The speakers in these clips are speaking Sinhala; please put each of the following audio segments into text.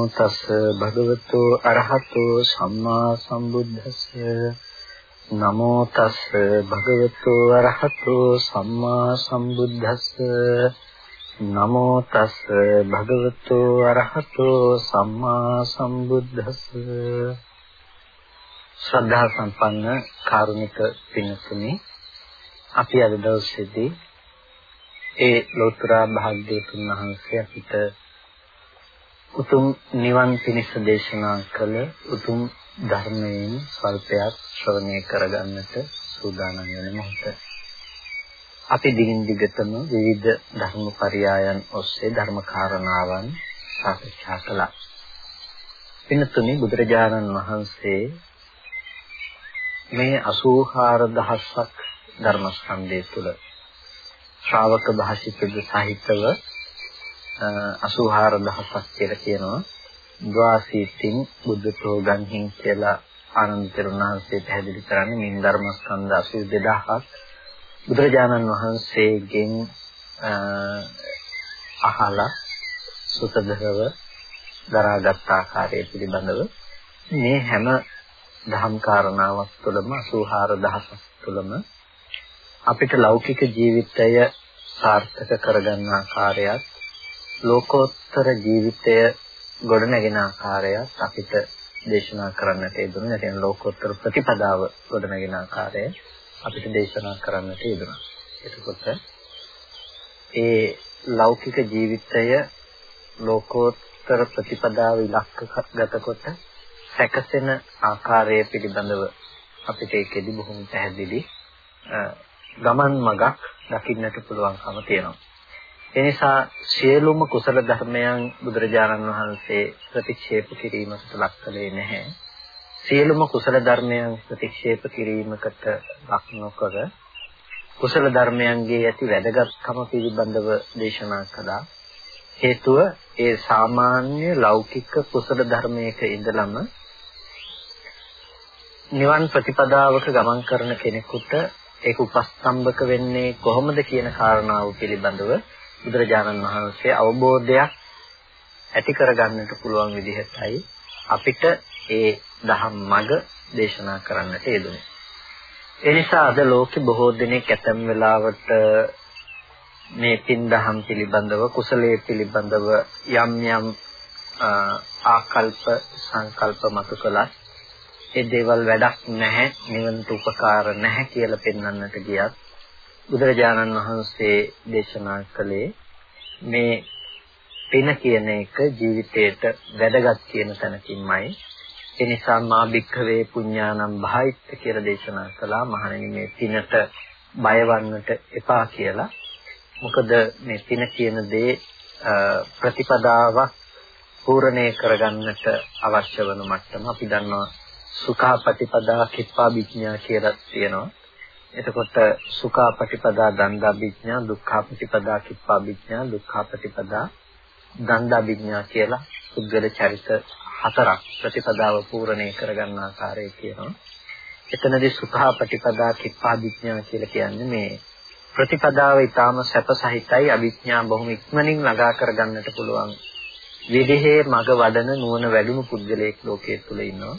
නමෝ තස් භගවතු අරහතෝ සම්මා සම්බුද්දස්ස. නමෝ තස් භගවතු අරහතෝ සම්මා සම්බුද්දස්ස. නමෝ තස් භගවතු අරහතෝ සම්මා සම්බුද්දස්ස. ශ්‍රද්ධා සම්පන්න කාරුණික පින්තුනි අපි අද දවසේදී ඒ ලෝතර භාග්‍යතුන් වහන්සේ අපිට උතුම් නිවන් පිණිස දේශනා කළ උතුම් ධර්මයෙන් ස්වල්පයක් ශ්‍රවණය කරගන්නට සූදානම් වෙන මොහොත. අපි දිගින් දිගටම විවිධ ධර්ම පරයයන් ඔස්සේ ධර්ම කාරණාවන් සාකච්ඡා කළා. පින්තුනි බුදුරජාණන් වහන්සේ මේ 84000ක් ධර්මස්කන්ධය තුල ශ්‍රාවක භාෂිතද සහිතව 84000ක් කියලා කියනවා. ද්වාසීතින් බුද්ධතෝ ගන්හින් කියලා ආනන්ද තෙරුණාංශයේ පැහැදිලි කරන්නේ මින් ධර්මස්කන්ධ 82000ක් බුදුරජාණන් වහන්සේගෙන් අහලා සුතදහව දරාගත් ආකාරය පිළිබඳව මේ හැම දහම් කාරණාවක් තුළම 84000ක් තුළම අපිට ලෞකික ජීවිතය සාර්ථක කරගන්න ආකාරයත් ලෝකෝත්තර ජීවිතය ගොඩනගෙන ආකාරයත් අපිට දේශනා කරන්නට යෙදුණා. නැත්නම් ලෝකෝත්තර ප්‍රතිපදාව ගොඩනගෙන ආකාරය අපිට දේශනා කරන්නට යෙදුණා. එතකොට ඒ ලෞකික ජීවිතය ලෝකෝත්තර ප්‍රතිපදාව ඉලක්කගත කොට සැකසෙන ආකාරය පිළිබඳව අපිට ඒකෙදි බොහොම පැහැදිලි ගමන් මගක් දකින්නට පුළුවන්කම තියෙනවා. එනිසා සියලුම කුසල ධර්මයන් බුදුරජාණන් වහන්සේ ප්‍රතික්ෂේප කිරීමකට ලක් කළේ නැහැ. සියලුම කුසල ධර්මයන් ප්‍රතික්ෂේප කිරීමකට ලක් නොකර කුසල ධර්මයන්ගේ ඇති වැදගත්කම පිළිබඳව දේශනා කළා. හේතුව ඒ සාමාන්‍ය ලෞකික කුසල ධර්මයක ඉඳලම නිවන් ප්‍රතිපදාවක ගමන් කරන කෙනෙකුට ඒක උපස්තම්භක වෙන්නේ කොහොමද කියන කාරණාව පිළිබඳව බුදුරජාණන් වහන්සේ අවබෝධයක් ඇති කරගන්නට පුළුවන් විදිහටයි අපිට ඒ දහම් මඟ දේශනා කරන්නට යෙදුනේ. ඒ නිසා අද ලෝකේ බොහෝ දෙනෙක් ඇතැම් වෙලාවට මේ පින් දහම් පිළිබඳව කුසලයේ පිළිබඳව යම් යම් ආකල්ප සංකල්ප මතු කළත් ඒ දේවල් වැඩක් නැහැ නිවනට උපකාර නැහැ කියලා පෙන්වන්නට ගියත් බුදුරජාණන් වහන්සේ දේශනා කළේ මේ පින කියන එක ජීවිතේට වැදගත් කියන තැනකින්මයි. ඒ නිසා මා භික්ඛවේ පුඤ්ඤානම් භායිත්ත කියලා දේශනා කළා. මහණෙනි මේ පිනට බයවන්නට එපා කියලා. මොකද මේ පින කියන දේ ප්‍රතිපදාවක් පූර්ණේ කරගන්නට අවශ්‍ය වන මට්ටම. අපි දන්නවා සුඛා ප්‍රතිපදා කිප්පා විඥා කියලා තියෙනවා. එතකොට සුඛා ප්‍රතිපදා දණ්ඩා විඥා දුක්ඛා ප්‍රතිපදා කිප්පා විඥා දුක්ඛා ප්‍රතිපදා දණ්ඩා විඥා කියලා පුද්ගල චරිත හතරක් ප්‍රතිපදාව පූර්ණේ කරගන්න ආකාරය කියනවා. එතනදී සුඛා ප්‍රතිපදා කිප්පා විඥා කියලා කියන්නේ මේ ප්‍රතිපදාව ඊටාම සැපසහිතයි අවිඥා බොහොම ඉක්මනින් ළඟා කරගන්නට පුළුවන් විදිහේ මග වඩන නුවණ වැඩුණු පුද්ගලයෙක් ලෝකයේ තුල ඉන්නවා.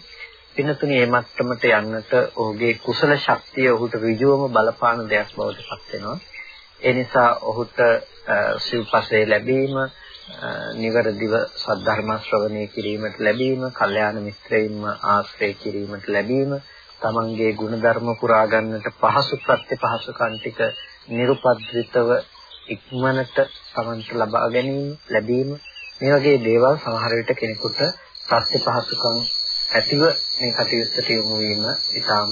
පිනතුනි මේ මට්ටමට යන්නට ඔහුගේ කුසල ශක්තිය ඔහුට ඍජුවම බලපාන දෙයක් බවට පත් වෙනවා. ඒ නිසා ඔහුට සිව්පසේ ලැබීම, නිවරදිව සද්ධර්ම ශ්‍රවණය කිරීමට ලැබීම, කල්යාණ මිත්‍රයින්ම ආශ්‍රය කිරීමට ලැබීම, තමන්ගේ ගුණධර්ම පුරා ගන්නට පහසු ප්‍රත්‍යපහසුකම් ටික nirupadritaව ඉක්මනට තමන්ට ලබා ගැනීම ලැබීම මේ වගේ දේවල් සමහර විට කෙනෙකුට ප්‍රත්‍යපහසුකම් ඇතිව මේ කටයුත්තට යොමු වීම ඊටාම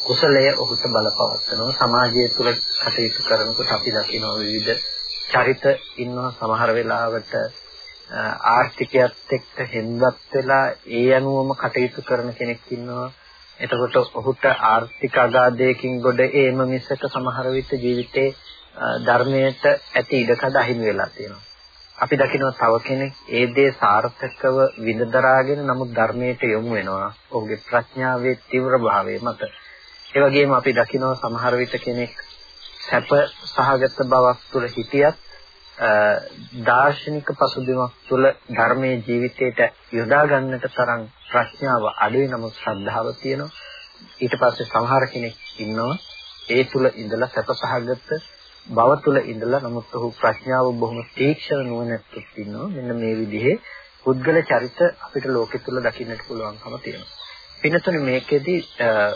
කුසලය ඔහුට බලපවත්වනවා. සමාජය තුළ කටයුතු කරනකොට අපි දකිනවා විවිධ චරිත ඉන්නවා. සමහර වෙලාවට ආර්ථිකයත් එක්ක හෙන්වත් වෙලා ඒ අනුවම කටයුතු කරන කෙනෙක් ඉන්නවා. එතකොට ඔහුට ආර්ථික අගාධයකින් ගොඩ ඒම මිසක සමහර විට ජීවිතේ ධර්මයට ඇති ඉඩකඩ අහිමි වෙලා තියෙනවා. අපි දකිනවා තව කෙනෙක් ඒ දේ සාර්ථකව විඳදරාගෙන නමුත් ධර්මයට යොමු වෙනවා. ඔහුගේ ප්‍රඥාවේ තීව්‍ර භාවය මත. ඒ වගේම අපි දකිනවා සමහර විට කෙනෙක් සැප සහගත බවක් තුළ හිටියත් දාර්ශනික පසුබිමක් තුළ ධර්මයේ ජීවිතයට යොදා ගන්නට තරම් ප්‍රඥාව අඩුයි නමුත් ශ්‍රද්ධාව තියෙනවා. ඊට පස්සේ සමහර කෙනෙක් ඉන්නවා ඒ තුල ඉඳලා සැපසහගත බව තුල ඉඳලා නමුත් ඔහු ප්‍රඥාව බොහොම තීක්ෂණ නුවණැත්තෙක් ඉන්නවා. මෙන්න මේ විදිහේ පුද්ගල චරිත අපිට ලෝකෙ තුල දකින්නට පුළුවන්කම තියෙනවා. පින්නතුනේ මේකෙදි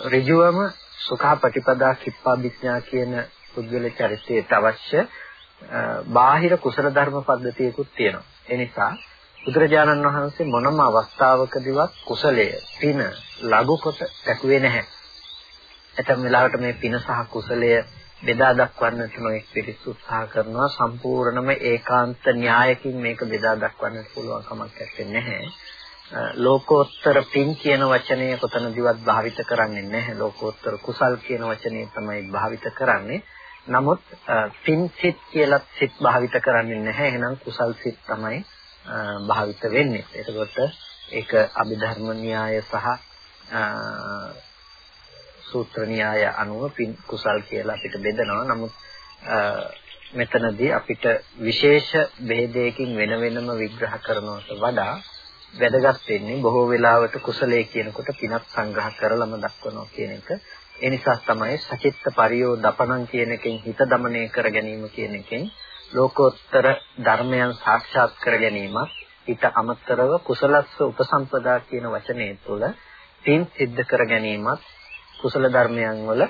ඍජුවම සුඛාපටිපදා කිප්පාවිඥා කියන පුද්ගල චරිතයට අවශ්‍ය බාහිර කුසල ධර්ම පද්ධතියකුත් තියෙනවා. ඒ නිසා බුදුරජාණන් වහන්සේ මොනම අවස්ථාවකදීවත් කුසලය පින ලඝු කොට දැකුවේ නැහැ. ඇතම් වෙලාවට මේ පින සහ කුසලය බෙදා දක්වන්නට නොඑක් පිරිස උත්සාහ කරනවා සම්පූර්ණම ඒකාන්ත න්‍යායකින් මේක බෙදා දක්වන්නට පුළුවන් කමක් නැහැ. ලෝකෝත්තර පින් කියන වචනය කොතනදිවත් භාවිත කරන්නේ නැහැ. ලෝකෝත්තර කුසල් කියන වචනේ තමයි භාවිත කරන්නේ. නමුත් පින් සිත් කියලා සිත් භාවිත කරන්නේ නැහැ. එහෙනම් කුසල් සිත් තමයි භාවිත වෙන්නේ. එතකොට ඒක අභිධර්ම න්‍යාය සහ සූත්‍ර න්‍යාය අනුව පින් කුසල් කියලා අපිට බෙදනවා. නමුත් මෙතනදී අපිට විශේෂ ભેදයකින් වෙන වෙනම විග්‍රහ කරනවට වඩා වැදගත් වෙන්නේ බොහෝ වෙලාවට කුසලයේ කියනකොට පිනක් සංග්‍රහ කරලම දක්වනවා කියන එක. ඒ නිසා තමයි සචිත්ත පරියෝ දපණං කියන එකෙන් හිත দমনය කර ගැනීම කියන එකෙන් ලෝකෝත්තර ධර්මයන් සාක්ෂාත් කර ගැනීමත් ඊට අමතරව කුසලස්ස උපසම්පදා කියන වචනේ තුළ පින් සිද්ධ කර ගැනීමත් කුසල ධර්මයන් වල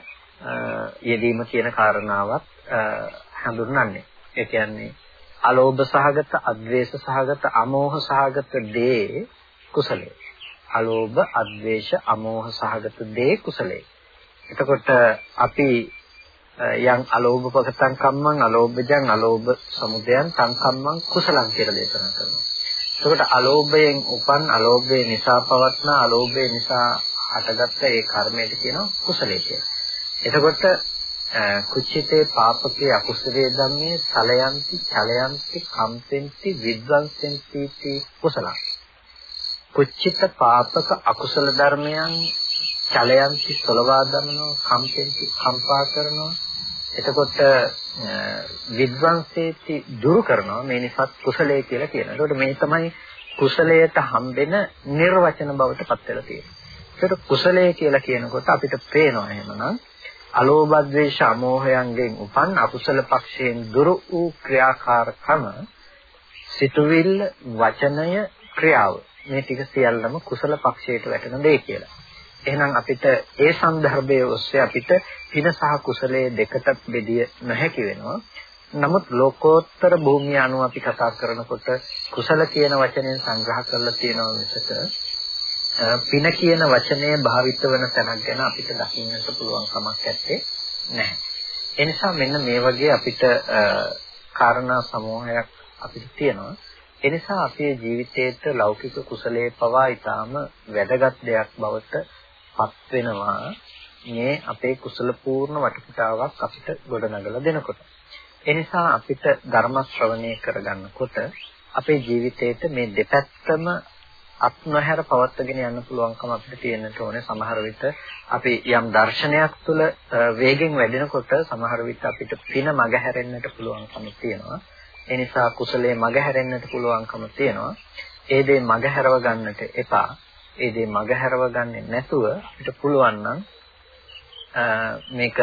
යෙදීම කියන කාරණාවත් හඳුන්වන්නේ. ඒ කියන්නේ අලෝභ සහගත, අද්වේෂ සහගත, අමෝහ සහගත දේ කුසලයේ. අලෝභ, අද්වේෂ, අමෝහ සහගත දේ කුසලයේ. එතකොට අපි යම් අලෝභ පකතං කම්මං අලෝභජං අලෝභ සමුදයං සංකම්මං කුසලං කියලා දේශනා කරනවා. එතකොට අලෝභයෙන් උපන් අලෝභය නිසා පවත්න අලෝභය නිසා හටගත්ත ඒ කර්මයට කියනවා කුසලයේ කියලා. එතකොට කුච්චිතේ පාපකේ අකුසලයේ ධම්මේ සලයන්ති චලයන්ති කම්පෙන්ති විද්වංසෙන්ති කුසල කුච්චිත පාපක අකුසල ධර්මයන් චලයන්ති සලවා දමනවා කම්පෙන්ති කම්පා කරනවා එතකොට විද්වංසේති දුරු කරනවා මේ නිසා කුසලයේ කියලා කියනවා. ඒකට මේ තමයි කුසලයට හම්බෙන නිර්වචන බවට පත් වෙලා තියෙන්නේ. එතකොට කුසලයේ කියලා කියනකොට අපිට පේනවා එහෙමනම් අලෝභ ද්වේෂ අමෝහයන්ගෙන් උපන් අකුසල පක්ෂයෙන් දුරු වූ ක්‍රියාකාරකම සිතුවිල්ල වචනය ක්‍රියාව මේ ටික සියල්ලම කුසල පක්ෂයට වැටෙන දේ කියලා. එහෙනම් අපිට ඒ સંદર્ભයේ ඔස්සේ අපිට පින සහ කුසලයේ දෙකට බෙදිය නොහැකි වෙනවා. නමුත් ලෝකෝත්තර භූමිය අනුව අපි කතා කරනකොට කුසල කියන වචනයෙන් සංග්‍රහ කරලා තියෙනවා මිසක පින කියන වචනය භාවිත වෙන තැනක් ගැන අපිට දකින්නට පුළුවන් කමක් නැත්තේ නැහැ. ඒ නිසා මෙන්න මේ වගේ අපිට කාරණා සමූහයක් අපිට තියෙනවා. ඒ නිසා අපේ ජීවිතයේට ලෞකික කුසලයේ පවා ඊටාම වැදගත් දෙයක් බවට පත් වෙනවා. මේ අපේ කුසල පූර්ණ වටපිටාවක් අපිට ගොඩනගලා දෙනකොට. ඒ නිසා අපිට ධර්ම ශ්‍රවණය කරගන්නකොට අපේ ජීවිතේට මේ දෙපැත්තම අත් නොහැර පවත්වාගෙන යන්න පුළුවන්කම අපිට තියෙන්නට ඕනේ. සමහර විට අපි යම් දර්ශනයක් තුළ වේගෙන් වැඩෙනකොට සමහර විට අපිට පින මගහැරෙන්නට පුළුවන්කම තියෙනවා. ඒ නිසා කුසලයේ මගහැරෙන්නට පුළුවන්කම තියෙනවා. ඒ දේ මගහැරව ගන්නට එපා. ඒ දේ මගහැරව ගන්නේ නැතුව අපිට පුළුවන් නම් මේක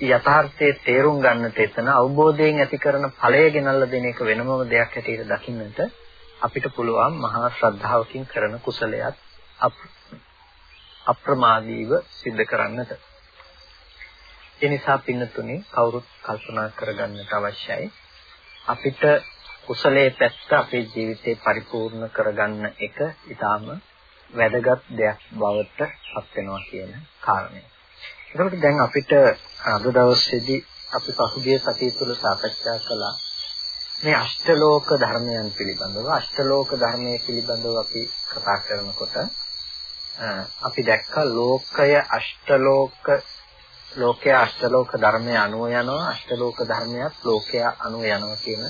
යථාර්ථයේ තේරුම් ගන්නට එතන අවබෝධයෙන් ඇති කරන ඵලය ගෙනල්ලා දෙන එක වෙනමම දෙයක් හැටියට දකින්නට අපිට පුළුවන් මහා ශ්‍රද්ධාවකින් කරන කුසලයක් අප්‍රමාදීව සිද්ධ කරන්නට. ඒ නිසා පින්නතුනි කවුරුත් කල්පනා කරගන්නට අවශ්‍යයි. අපිට කුසලයේ පැත්ත අපේ ජීවිතේ පරිපූර්ණ කරගන්න එක ඊටාම වැදගත් දෙයක් බවට පත් වෙනවා කියන කාරණය. ඒකට දැන් අපිට අද දවසේදී අපි පසුගිය සතිය තුළ සාකච්ඡා කළා මේ අෂ්ටලෝක ධර්මයන් පිළිබඳව අෂ්ටලෝක ධර්මයේ පිළිබඳව අපි කතා කරනකොට අපි දැක්ක ලෝකය අෂ්ටලෝක ලෝකයේ අෂ්ටලෝක ධර්මයේ අනුව යනවා අෂ්ටලෝක ධර්මයක් ලෝකයේ අනුව යනවා කියන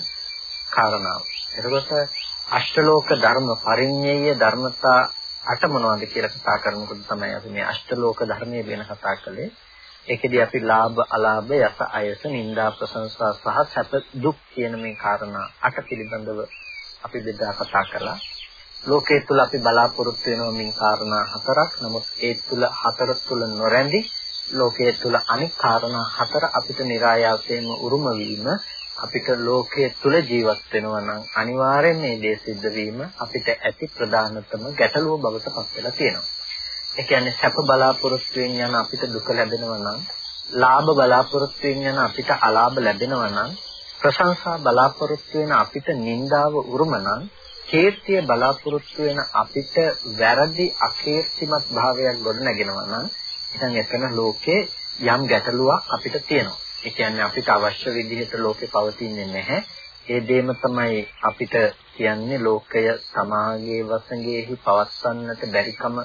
කාරණාව. එතකොට අෂ්ටලෝක ධර්ම පරිඤ්ඤය ධර්මතා අට මොනවද කියලා කතා කරනකොට තමයි අපි මේ අෂ්ටලෝක ධර්මයේ ගැන කතා කළේ. ඒකෙදී අපි ලාභ අලාභ යස අයස නිന്ദා ප්‍රශංසා සහ සැප දුක් කියන මේ කාරණා අට පිළිබඳව අපි බෙදා කතා කළා. ලෝකයේ තුල අපි බලාපොරොත්තු වෙන මේ කාරණා හතරක්. නමුත් ඒ තුල හතර තුල නොරැඳි ලෝකයේ තුල අනික් කාරණා හතර අපිට નિરાයාසයෙන්ම උරුම වීම අපිට ලෝකයේ තුල ජීවත් වෙනවා නම් අනිවාර්යෙන් මේ දේ සිද්ධ වීම අපිට ඇති ප්‍රධානතම ගැටලුව බවට පත් වෙලා තියෙනවා. ඒ කියන්නේ සැප බලාපොරොත්තුෙන් යන අපිට දුක ලැබෙනවා නම්, ලාභ බලාපොරොත්තුෙන් යන අපිට අලාභ ලැබෙනවා නම්, ප්‍රශංසා බලාපොරොත්තු වෙන අපිට නිന്ദාව උරුම නම්, කීර්තිය බලාපොරොත්තු වෙන අපිට වැරදි අකීර්තිමත් භාවයක් ගොඩ නැගෙනවා නම්, ඉතින් එතන ලෝකේ යම් ගැටලුවක් අපිට තියෙනවා. ඒ කියන්නේ අපිට අවශ්‍ය විදිහට ලෝකේ පවතින්නේ නැහැ. ඒ දෙයම තමයි අපිට කියන්නේ ලෝකය සමාගයේ වසඟෙහි පවස්සන්නට බැරිකම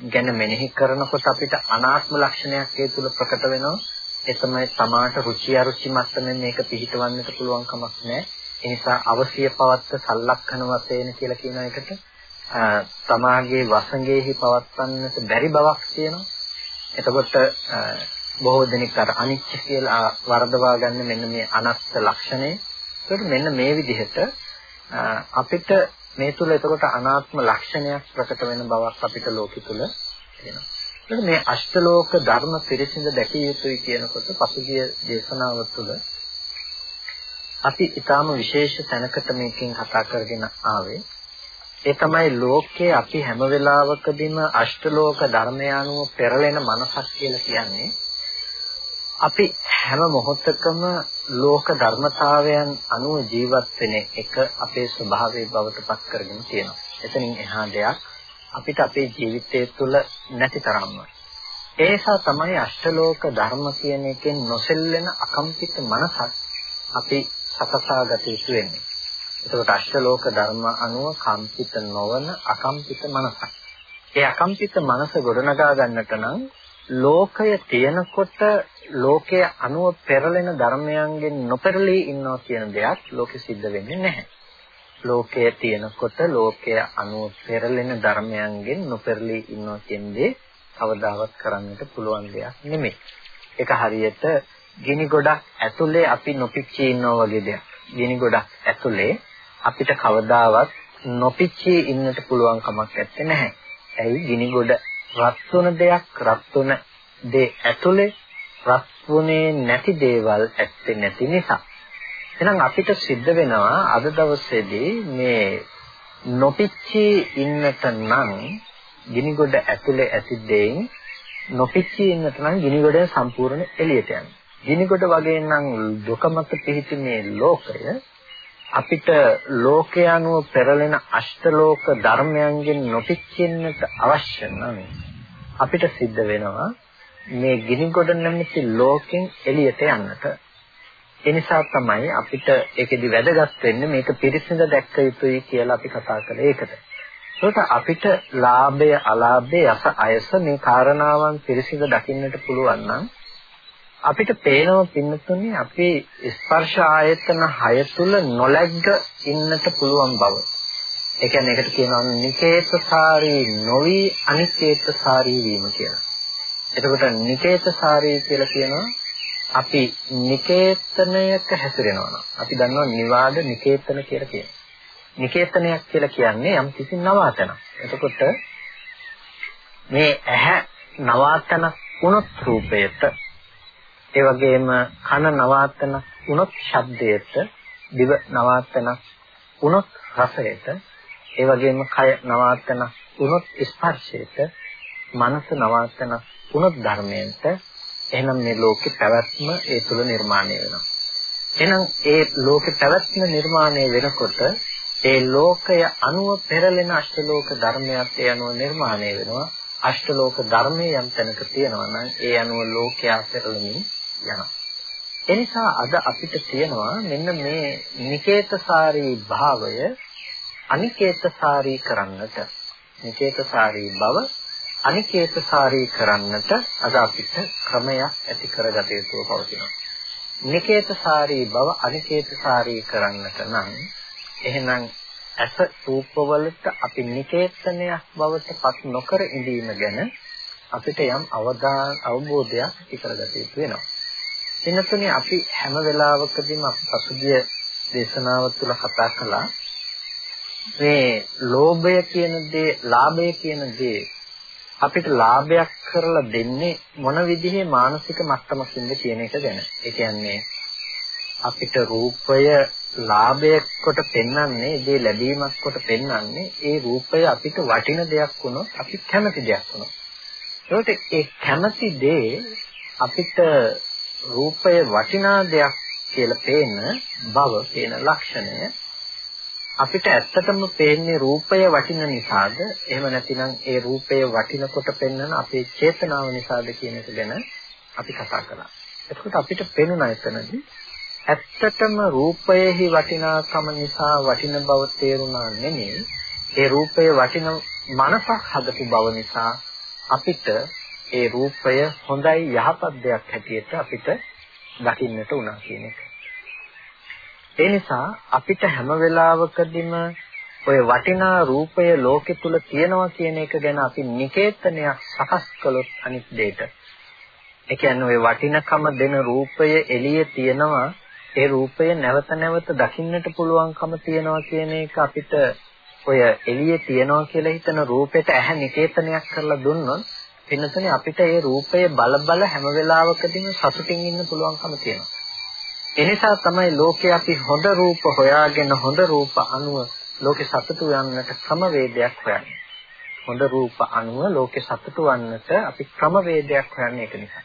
ගැන මෙනෙහි කරනකොට අපිට අනාත්ම ලක්ෂණයක් ඒ තුල ප්‍රකට වෙනවා. ඒ තමයි තමාට රුචි අරුචි මට්ටමින් මේක පිළිටවන්නට පුළුවන් කමක් නැහැ. ඒ නිසා අවශ්‍ය පවත්ත සලලක්ෂණ වශයෙන් කියලා කියන එකට තමාගේ වසඟෙහි පවත්වන්නට බැරි බවක් තියෙනවා. එතකොට බොහෝ දෙනෙක් අර අනිච්ච කියලා වර්ධවා ගන්න මෙන්න මේ අනත්ත් ලක්ෂණය. ඒකට මෙන්න මේ විදිහට අපිට මේ තුල එතකොට අනාත්ම ලක්ෂණයක් ප්‍රකට වෙන බවක් අපිට ලෝකෙ තුල තියෙනවා. එතකොට මේ අෂ්ටලෝක ධර්ම පිරිසිඳ දැකිය යුතුයි කියනකොට පසුගිය දේශනාව තුළ අපි ඊටාම විශේෂ තැනකට මේකෙන් කතා කරගෙන ආවේ. ඒ තමයි ලෝකයේ අපි හැම වෙලාවකදීම අෂ්ටලෝක ධර්මය අනුව පෙරලෙන මනසක් කියලා කියන්නේ අපි හැම මොහොතකම ලෝක ධර්මතාවයන් අනුව ජීවත් වෙන එක අපේ ස්වභාවයේ බවට පත් කරගෙන තියෙනවා. එතනින් එහා දෙයක් අපිට අපේ ජීවිතය තුළ නැති තරම්ම. ඒ නිසා තමයි අෂ්ටලෝක ධර්ම කියන එකෙන් නොසෙල්ලෙන අකම්පිත මනසක් අපි සකසා ගත යුතු වෙන්නේ. එතකොට අෂ්ටලෝක ධර්ම අනුව කම්පිත නොවන අකම්පිත මනසක්. ඒ අකම්පිත මනස ගොඩනගා ගන්නට නම් ලෝකය තියෙනකොට ලෝකයේ අනුව පෙරලෙන ධර්මයන්ගෙන් නොපෙරළී ඉන්නවා කියන දෙයක් ලෝකෙ සිද්ධ වෙන්නේ නැහැ. ලෝකයේ තියෙනකොට ලෝකයේ අනුව පෙරලෙන ධර්මයන්ගෙන් නොපෙරළී ඉන්නවා කියන දේ කවදාවත් කරන්නට පුළුවන් දෙයක් නෙමෙයි. ඒක හරියට ගිනි ගොඩක් ඇතුලේ අපි නොපිච්චී ඉන්නවා වගේ දෙයක්. ගිනි ගොඩක් ඇතුලේ අපිට කවදාවත් නොපිච්චී ඉන්නට පුළුවන් කමක් නැත්තේ. ඇයි ගිනි ගොඩ රත් වුණ දෙයක් රත් වුණ දේ ඇතුලේ රත් වුණේ නැති දේවල් ඇත්තේ නැති නිසා. එහෙනම් අපිට සිද්ධ වෙනවා අද දවසේදී මේ නොපිච්චී ඉන්නට නම් ගිනිගොඩ ඇතුලේ ඇති දෙයින් නොපිච්චී ඉන්නට නම් ගිනිගොඩ සම්පූර්ණ එළියට යන්න. ගිනිගොඩ වගේ නම් දුක මත පිහිටි මේ ලෝකය අපිට ලෝකය අනුව පෙරලෙන අෂ්ටලෝක ධර්මයන්ගෙන් නොපිච්චෙන්නට අවශ්‍ය නම් අපිට සිද්ධ වෙනවා මේ ගිනිගොඩ නැමැති ලෝකෙන් එළියට යන්නට. ඒ නිසා තමයි අපිට ඒකෙදි වැදගත් වෙන්නේ මේක පිරිසිඳ දැක්ක යුතුයි කියලා අපි කතා කළේ ඒකට. ඒකට අපිට ලාභය අලාභය යස අයස මේ කාරණාවන් පිරිසිඳ දකින්නට පුළුවන් නම් අපිට පේනවා පින්නතුනේ අපේ ස්පර්ශ ආයතන 6 තුල නොලැග්ග ඉන්නට පුළුවන් බව. ඒ කියන්නේ ඒකට කියනවා නිකේතසාරී නොවි අනිකේතසාරී වීම කියලා. එතකොට නිකේතසාරී කියලා කියනවා අපි නිකේතනයක හැසිරෙනවා නම් අපි දන්නවා නිවාද නිකේතන කියලා කියනවා. නිකේතනයක් කියලා කියන්නේ යම් කිසි නවාතනක්. එතකොට මේ ඇහැ නවාතන වුණොත් රූපයට ඒ වගේම කන නවාතන වුණොත් ශබ්දයට දිව නවාතන වුණොත් රසයට ඒ වගේම කය නවාතන වුණොත් ස්පර්ශයට මනස නවාතන වුණොත් ධර්මයට එහෙනම් මේ ලෝකේ පැවැත්ම ඒ තුල නිර්මාණය වෙනවා. එහෙනම් ඒ ලෝකේ පැවැත්ම නිර්මාණය වෙනකොට ඒ ලෝකය අනුව පෙරලෙන අෂ්ටලෝක ධර්මයක් ඒ අනුව නිර්මාණය වෙනවා. අෂ්ටලෝක ධර්මයේ යම් තැනක තියෙනවා නම් ඒ අනුව ලෝකයා පෙරලෙමින් යනවා. එනිසා අද අපිට තියෙනවා මෙන්න මේ නිකේතසාරී භාවය අනිකේතසාරී කරන්නට. නිකේතසාරී බව අනිකේතසාරී කරන්නට අද අපිට ක්‍රමයක් ඇති කරගත යුතුව පවතිනවා. නිකේතසාරී බව අනිකේතසාරී කරන්නට නම් එහෙනම් ඇස රූපවලට අපි නිකේතනයක් බවට පත් නොකර ඉඳීම ගැන අපිට යම් අවදාන අවබෝධයක් ඇති කරගත යුතු වෙනවා. එන්නතුනේ අපි හැම වෙලාවකදීම අපි පසුගිය දේශනාව තුළ කතා කළා මේ ලෝභය කියන දේ, ලාභය කියන දේ අපිට ලාභයක් කරලා දෙන්නේ මොන විදිහේ මානසික මට්ටමකින්ද කියන එක ගැන. ඒ කියන්නේ අපිට රූපය ලාභයක් කොට පෙන්වන්නේ, ඒ ලැබීමක් කොට පෙන්වන්නේ, ඒ රූපය අපිට වටින දෙයක් වුණොත්, අපි කැමති දෙයක් වුණොත්. ඒකට ඒ කැමති දේ අපිට රූපය වටිනා දෙයක් කියලා පේන බව, පේන ලක්ෂණය අපිට ඇත්තටම පේන්නේ රූපය වටින නිසාද එහෙම නැතිනම් ඒ රූපය වටිනකොට පෙන්වන අපේ චේතනාව නිසාද කියන එක ගැන අපි කතා කළා. එතකොට අපිට පෙනුණා එතනදී ඇත්තටම රූපයෙහි වටිනාකම නිසා වටින බව තේරුණා නෙමෙයි ඒ රූපය වටින මනසක් හදපු බව නිසා අපිට ඒ රූපය හොඳයි යහපත් දෙයක් හැටියට අපිට දකින්නට උනා කියන එක. ඒ නිසා අපිට හැම වෙලාවකදීම ඔය වටිනා රූපය ලෝකෙ තුල තියෙනවා කියන එක ගැන අපි නිකේතනයක් සකස් කළොත් අනිත් දෙයට. ඒ කියන්නේ ඔය වටිනකම දෙන රූපය එළියේ තියෙනවා ඒ රූපය නැවත නැවත දකින්නට පුළුවන්කම තියනවා කියන එක අපිට ඔය එළියේ තියනවා කියලා හිතන රූපෙට ඇහැ නිකේතනයක් කරලා දුන්නොත් එන්නතනේ අපිට ඒ රූපය බල බල හැම වෙලාවකදීම සතුටින් ඉන්න පුළුවන්කම තියෙනවා. එනිසා තමයි ලෝකේ අපි හොඳ රූප හොයාගෙන හොඳ රූප අනුව ලෝකේ සතුටු යන්නට ක්‍රමවේදයක් හොයන්නේ. හොඳ රූප අනුව ලෝකේ සතුටු වන්නට අපි ක්‍රමවේදයක් හොයන්නේ ඒක නිසා.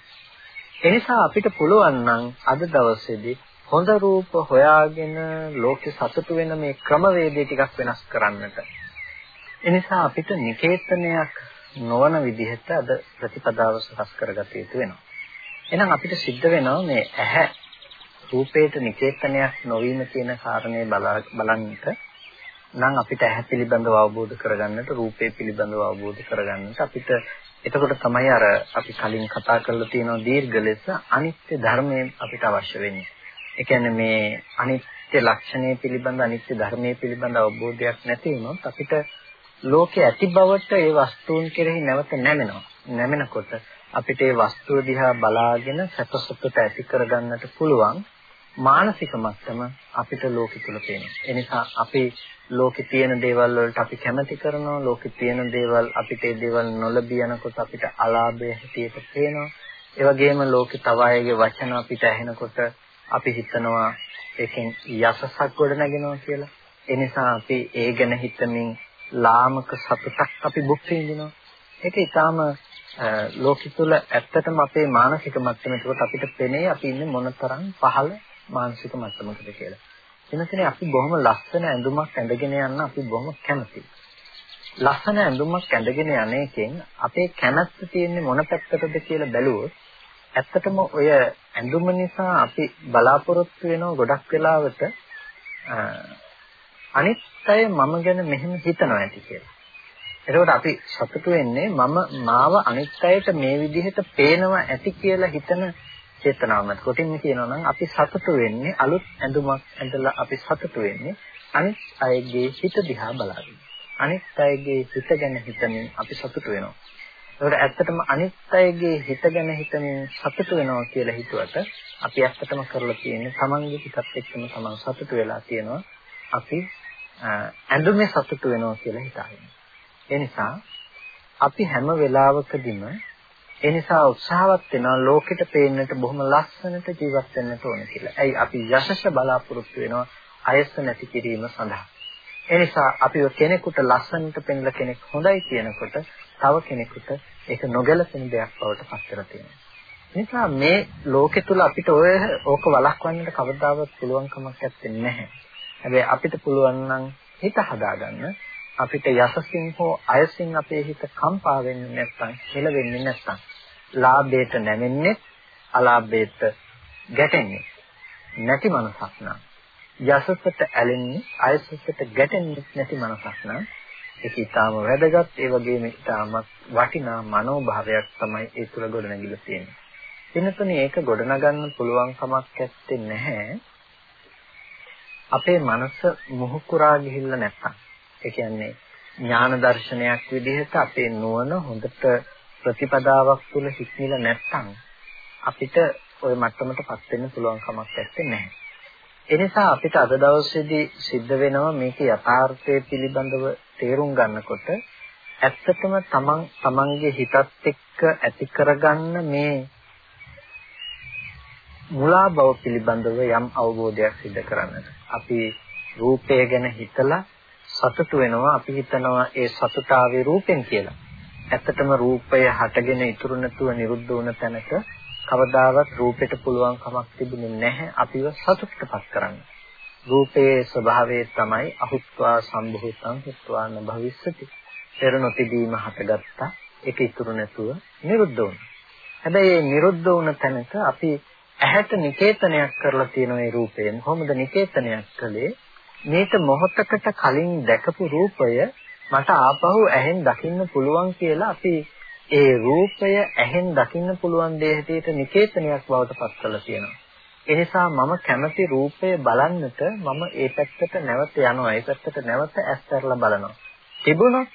එනිසා අපිට පුළුවන් නම් අද දවසේදී හොඳ රූප හොයාගෙන ලෝකේ සතුටු වෙන මේ ක්‍රමවේදය ටිකක් වෙනස් කරන්නට. එනිසා අපිට නිකේතනයක් නොවන විදිහට අද ප්‍රතිපදාව සකස් කරගත යුතු වෙනවා. එහෙනම් අපිට සිද්ධ වෙනවා මේ ඇහැ රූපේට නිකේතනයක් නොවීම කියන කාරණේ බලන්නට නම් අපිට ඇහැ පිළිබඳව අවබෝධ කරගන්නට රූපේ පිළිබඳව අවබෝධ කරගන්නට අපිට එතකොට තමයි අර අපි කලින් කතා කරලා තියෙන දීර්ඝ ලෙස අනිත්‍ය ධර්මය අපිට අවශ්‍ය වෙන්නේ. ඒ කියන්නේ මේ අනිත්‍ය ලක්ෂණය පිළිබඳ අනිත්‍ය ධර්මයේ පිළිබඳ අවබෝධයක් නැති වුණොත් අපිට ලෝකේ ඇති බවට ඒ වස්තුන් කෙරෙහි නැවත නැමෙනවා. නැමෙනකොට අපිට ඒ වස්තුව දිහා බලාගෙන සැපසුපට ඇති කරගන්නට පුළුවන් මානසික මට්ටම අපිට ලෝකෙ තුල පේනවා. ඒ නිසා අපි ලෝකෙ තියෙන දේවල් වලට අපි කැමති කරනවා. ලෝකෙ තියෙන දේවල් අපිට ඒ දේවල් නොලැබී යනකොට අපිට අලාභය හැටියට පේනවා. ඒ වගේම ලෝකෙ තව අයගේ වචන අපිට ඇහෙනකොට අපි හිතනවා ඒකෙන් යසසක් ගොඩ නැගෙනවා කියලා. ඒ නිසා අපි ඒ ගැන හිතමින් ලාමක සතුටක් අපි භුක්ති විඳිනවා. ඒක ඊටාම ලෝකෙ තුල ඇත්තටම අපේ මානසික මට්ටම ඒකට අපිට පෙනේ අපි ඉන්නේ මොනතරම් පහළ මානසික මට්ටමකට කියලා. එනසනේ අපි බොහොම ලස්සන ඇඳුමක් ඇඳගෙන යන්න අපි බොහොම කැමතියි. ලස්සන ඇඳුමක් ඇඳගෙන යන එකෙන් අපේ කැමැත්ත තියෙන්නේ මොන පැත්තටද කියලා බැලුවොත් ඇත්තටම ඔය ඇඳුම නිසා අපි බලාපොරොත්තු වෙනව ගොඩක් වෙලාවට අනිත් අය මම ගැන මෙහෙම හිතනවා ඇති කියලා. එතකොට අපි සතුටු වෙන්නේ මම මාව අනිත් අයට මේ විදිහට පේනවා ඇති කියලා හිතන චේතනාවමත් කොටින්ම කියනවා නම් අපි සතුටු වෙන්නේ අලුත් ඇඳුමක් ඇඳලා අපි සතුටු වෙන්නේ අනිත් අයගේ හිත දිහා බලාගෙන. අනිත් අයගේ හිත ගැන හිතමින් අපි සතුටු වෙනවා. ඒකට ඇත්තටම අනිත් අයගේ හිත ගැන හිතමින් සතුටු වෙනවා කියලා හිතුවට අපි ඇත්තටම කරලා තියෙන්නේ තමන්ගේ හිතත් එක්කම තමන් සතුටු වෙලා තියෙනවා. අපි ඇඳුමේ සතුටු වෙනවා කියලා හිතාගෙන. ඒ නිසා අපි හැම වෙලාවකදීම ඒ නිසා උත්සාහවත් වෙනවා ලෝකෙට පේන්නට බොහොම ලස්සනට ජීවත් වෙන්නට ඕන කියලා. ඇයි අපි යශස බලාපොරොත්තු වෙනවා අයස නැති කිරීම සඳහා. ඒ නිසා අපි කෙනෙකුට ලස්සනට පෙන්ලා කෙනෙක් හොඳයි කියනකොට තව කෙනෙකුට ඒක නොගැලපෙන දෙයක් බවට පත් කරලා තියෙනවා. නිසා මේ ලෝකෙ තුල අපිට ඔය ඕක වළක්වන්නට කවදාවත් පුළුවන් කමක් නැත්තේ. හැබැයි අපිට පුළුවන් නම් හිත හදාගන්න අපිට යසසින් හෝ අයසින් අපේ හිත කම්පා වෙන්නේ නැත්නම් හෙල වෙන්නේ නැත්නම් ලාභයට නැමෙන්නේ අලාභයට ගැටෙන්නේ නැති මනසක් නම් යසසට ඇලෙන්නේ අයසසට ගැටෙන්නේ නැති මනසක් නම් ඒක ඊටාම වැදගත් ඒ වගේම ඊටාම වටිනා මනෝභාවයක් තමයි ඒ තුල ගොඩනැගිලා තියෙන්නේ. එනතුනේ ඒක ගොඩනගන්න පුළුවන් කමක් නැත්තේ නැහැ. අපේ මනස මුහුකුරා ගිහිල්ලා නැත්තම්. ඒ කියන්නේ ඥාන දර්ශනයක් විදිහට අපේ නුවණ හොඳට ප්‍රතිපදාවක් තුළ හික්මිලා නැත්නම් අපිට ওই මට්ටමටපත් වෙන්න පුළුවන් කමක් නැත්තේ. එනිසා අපිට අද දවසේදී සිද්ධ වෙනවා මේක යථාර්ථය පිළිබඳව තේරුම් ගන්නකොට ඇත්තටම තමන් තමන්ගේ හිතත් එක්ක ඇති කරගන්න මේ මුලා බව පිළිබඳව යම් අවබෝධයක් සිදු කරන්නට. අපි රූපය ගැන හිතලා සතුටු වෙනවා. අපි හිතනවා ඒ සතුටාවේ රූපෙන් කියලා. ඇත්තටම රූපය හටගෙන ඉතුරු නැතුව නිරුද්ධ වුණ තැනක කවදාවත් රූපෙට පුළුවන් කමක් තිබුණේ නැහැ අපිව සතුටටපත් කරන්න. රූපයේ ස්වභාවය තමයි අහුත්වා සම්භූතං හිත්වා නභවිස්සති. පෙර නොතිබීම හටගත්තා. ඒක ඉතුරු නැතුව නිරුද්ධ වුණා. හැබැයි මේ නිරුද්ධ වුණ තැනක අපි ඇහැට නිකේතනයක් කරලා තියෙන මේ රූපයෙන් කොහොමද නිකේතනයක් කළේ? මේක මොහොතකට කලින් දැකපු රූපය මට ආපහු ඇහෙන් දකින්න පුළුවන් කියලා අපි ඒ රූපය ඇහෙන් දකින්න පුළුවන් දේ හැටියට නිකේතනයක් බවට පත් කරලා තියෙනවා. එනිසා මම කැමති රූපය බලන්නට මම ඒ පැත්තට නැවත යනවා. ඒ පැත්තට නැවත ඇස් කරලා බලනවා. තිබුණොත්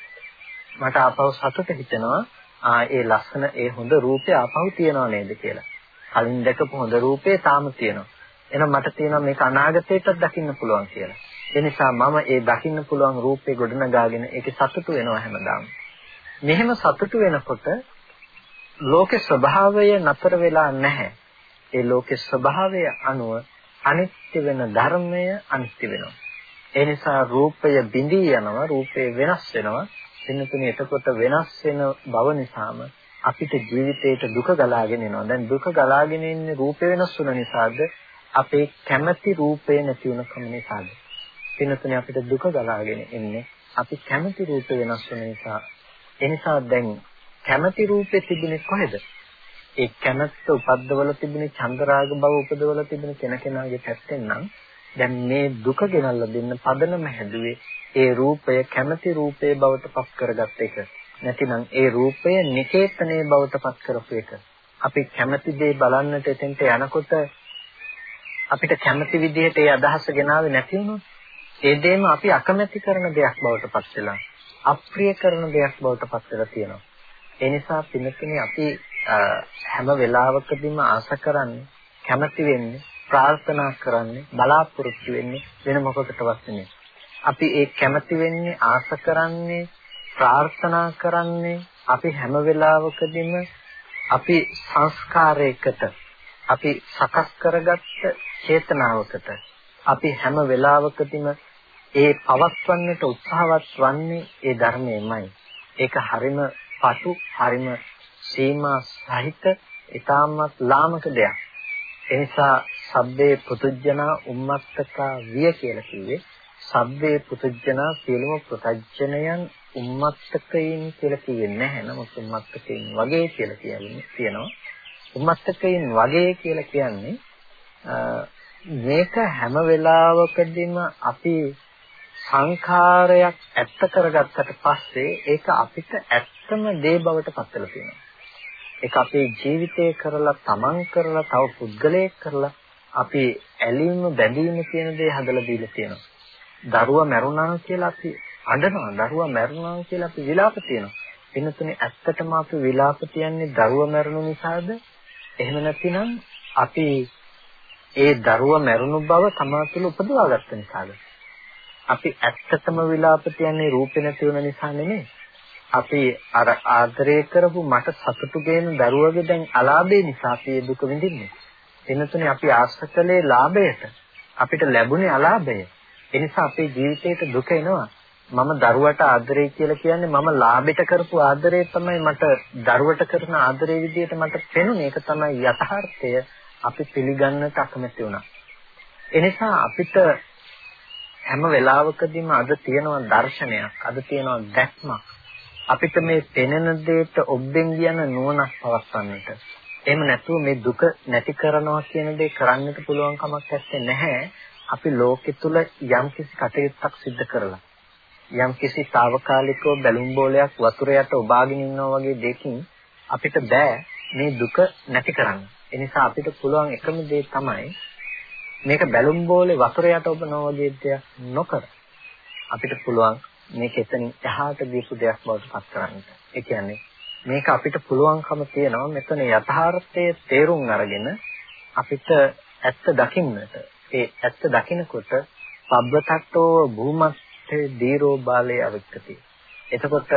මට ආපහු සතුට හිතෙනවා ආ ඒ ලස්සන ඒ හොඳ රූපය ආපහු තියනව නේද කියලා. කලින් දැකපු හොඳ රූපේ තාම තියෙනවා. එහෙනම් මට තියෙනවා මේක අනාගතයටත් දකින්න පුළුවන් කියලා. ඒ නිසා මම ඒ දකින්න පුළුවන් රූපේ ගොඩනගාගෙන ඒකේ සතුටු වෙනවා හැමදාම. මෙහෙම සතුටු වෙනකොට ලෝකේ ස්වභාවය නතර වෙලා නැහැ. ඒ ලෝකේ ස්වභාවය අනුව අනිත්‍ය වෙන ධර්මය අනිත්‍ය වෙනවා. ඒ නිසා රූපය බිඳී යනවා, රූපේ වෙනස් වෙනවා. එන්නතුනේ එතකොට වෙනස් වෙන බව නිසාම අපිට ජීවිතේට දුක ගලාගෙන එනවා. දැන් දුක ගලාගෙන ඉන්නේ රූපේ වෙනස් වුන නිසාද අපේ කැමැති රූපේ නැති වුනකම නිසාද? එන්නතුනේ අපිට දුක ගලාගෙන එන්නේ අපි කැමැති රූපේ වෙනස් වෙන නිසා. එනිසා දැන් කැමැති රූපේ තිබුණේ කොහෙද? ඒ කැමැත්ත උපද්දවල තිබුණේ චන්දරාග බව උපදවල තිබුණේ කෙනකෙනාගේ පැත්තෙන් නම් දැන් මේ දුක ගෙනල්ලා දෙන්න පදනම හැදුවේ ඒ රූපය කැමැති රූපේ බවට පත් කරගත්ත එක. නැතිනම් ඒ රූපය නිකේතනයේ බවට පත් කරපු එක. අපි කැමැති දේ බලන්නට එතෙන්ට යනකොට අපිට කැමැති විදිහට ඒ අදහස ගෙනාවේ නැති වුණොත් ඒ දෙයම අපි අකමැති කරන දෙයක් බවට පත් වෙලා අප්‍රිය කරන දෙයක් බවට පත් වෙලා තියෙනවා. ඒ නිසා පින්නකිනේ අපි හැම වෙලාවකදීම ආස කරන්නේ කැමති වෙන්නේ ප්‍රාර්ථනා කරන්නේ බලාපොරොත්තු වෙන්නේ වෙන මොකකටවත් නෙමෙයි. අපි ඒ කැමති වෙන්නේ ආස කරන්නේ ප්‍රාර්ථනා කරන්නේ අපි හැම වෙලාවකදීම අපි සංස්කාරයකට අපි සකස් කරගත්ත චේතනාවකට අපි හැම වෙලාවකදීම ඒ පවත්වන්නට උත්සාහවත් වන්නේ ඒ ධර්මයමයි. ඒක හරිම පටු හරිම සීමා සහිත ඊටමත් ලාමක දෙයක්. එනිසා සබ්බේ පුතුජනා උම්මත්තකා විය කියලා කිව්වේ සබ්බේ පුතුජනා සියලුම පුතජනයන් උම්මත්තකයින් කියලා කියෙන්නේ නැහැ. නමුත් උම්මත්තකයින් වගේ කියලා කියන්නේ තියෙනවා. උම්මත්තකයින් වගේ කියලා කියන්නේ මේක හැම වෙලාවකදීම අපි සංඛාරයක් ඇත්ත කරගත්තට පස්සේ ඒක අපිට ඇත්තම දේ බවට පත් වෙලා තියෙනවා. ඒක අපේ ජීවිතේ කරලා තමන් කරලා තව පුද්ගලයෙක් කරලා අපි ඇලීම බැඳීම කියන දේ හදලා දීලා තියෙනවා. දරුවා මැරුණා කියලා අපි අඬනවා. දරුවා මැරුණා කියලා අපි විලාප තියනවා. එනතුනේ ඇත්තටම අපි විලාප තියන්නේ දරුවා මැරුණු නිසාද? එහෙම නැතිනම් අපි ඒ දරුවා මැරුණු බව තමා තුළ උපදවා ගත්ත නිසාද? අපි ඇත්තටම විලාප තියන්නේ රූපේ නැති වෙන නිසා නෙමෙයි. අපි අර ආදරය කරපු මට සතුටු ගේන දරුවගේ දැන් අලාභේ නිසා අපි දුක විඳින්නේ. එනතුනේ අපි ආශ්‍රකලේ ලාභයට අපිට ලැබුණේ අලාභය. ඒ නිසා අපේ ජීවිතේට දුක එනවා. මම දරුවට ආදරේ කියලා කියන්නේ මම ලාභයට කරපු ආදරේ තමයි මට දරුවට කරන ආදරේ විදිහට මට පෙනුනේ. ඒක තමයි යථාර්ථය. අපි පිළිගන්නට අකමැති වුණා. එනිසා අපිට හැම වෙලාවකදීම අද තියෙනවා දර්ශනයක්, අද තියෙනවා දැක්මක්. අපිට මේ පෙනෙන දෙයට ඔබෙන් කියන නුවණක් පවස්වන්නට. එහෙම නැතුව මේ දුක නැති කරනවා කියන දේ කරන්නට පුළුවන් කමක් නැහැ. අපි ලෝකෙ තුල යම් කිසි කටයුත්තක් සිදු කරලා යම් කිසි తాවකාලිකව බැලුම් බෝලයක් වතුර යට ඔබාගෙන ඉන්නවා වගේ දෙකින් අපිට බෑ මේ දුක නැති කරන්න. ඒ නිසා අපිට පුළුවන් එකම දේ තමයි මේක බැලුම් බෝලේ වතුර යට ඔබනවා වගේ දෙයක් නොකර අපිට පුළුවන් මේක එතනින් එහාට දීපු දෙයක් බවට පත් කරන්න. ඒ කියන්නේ මේක අපිට පුළුවන්කම තියෙනවා මෙතන යථාර්ථයේ තේරුම් අරගෙන අපිට ඇත්ත දකින්නට. ඒ ඇත්ත දකිනකොට පබ්බතට්ටෝ භූමස්තේ දීරෝ බාලේ අවික්කති. එතකොට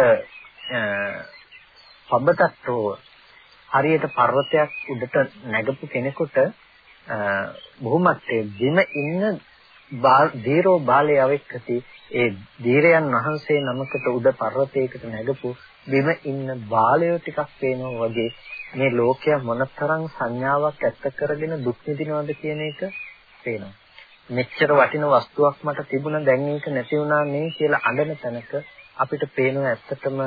පබ්බතට්ටෝ හරියට පර්වතයක් උඩට නැගපු කෙනෙකුට භූමත්තේ බිම ඉන්න දීරෝ බාලේ අවික්කති ඒ දීරයන් වහන්සේ නමකට උඩ පර්වතයකට නැගපු බිම ඉන්න බාලයෝ ටිකක් පේනවා වගේ මේ ලෝකය මොනතරම් සංඥාවක් ඇත්ත කරගෙන දුක් විඳිනවද කියන එක පේනවා. මෙච්චර වටින වස්තුවක් මට තිබුණා දැන් ඒක නැති වුණා නේ කියලා අඬන තැනක අපිට පේනවා ඇත්තටම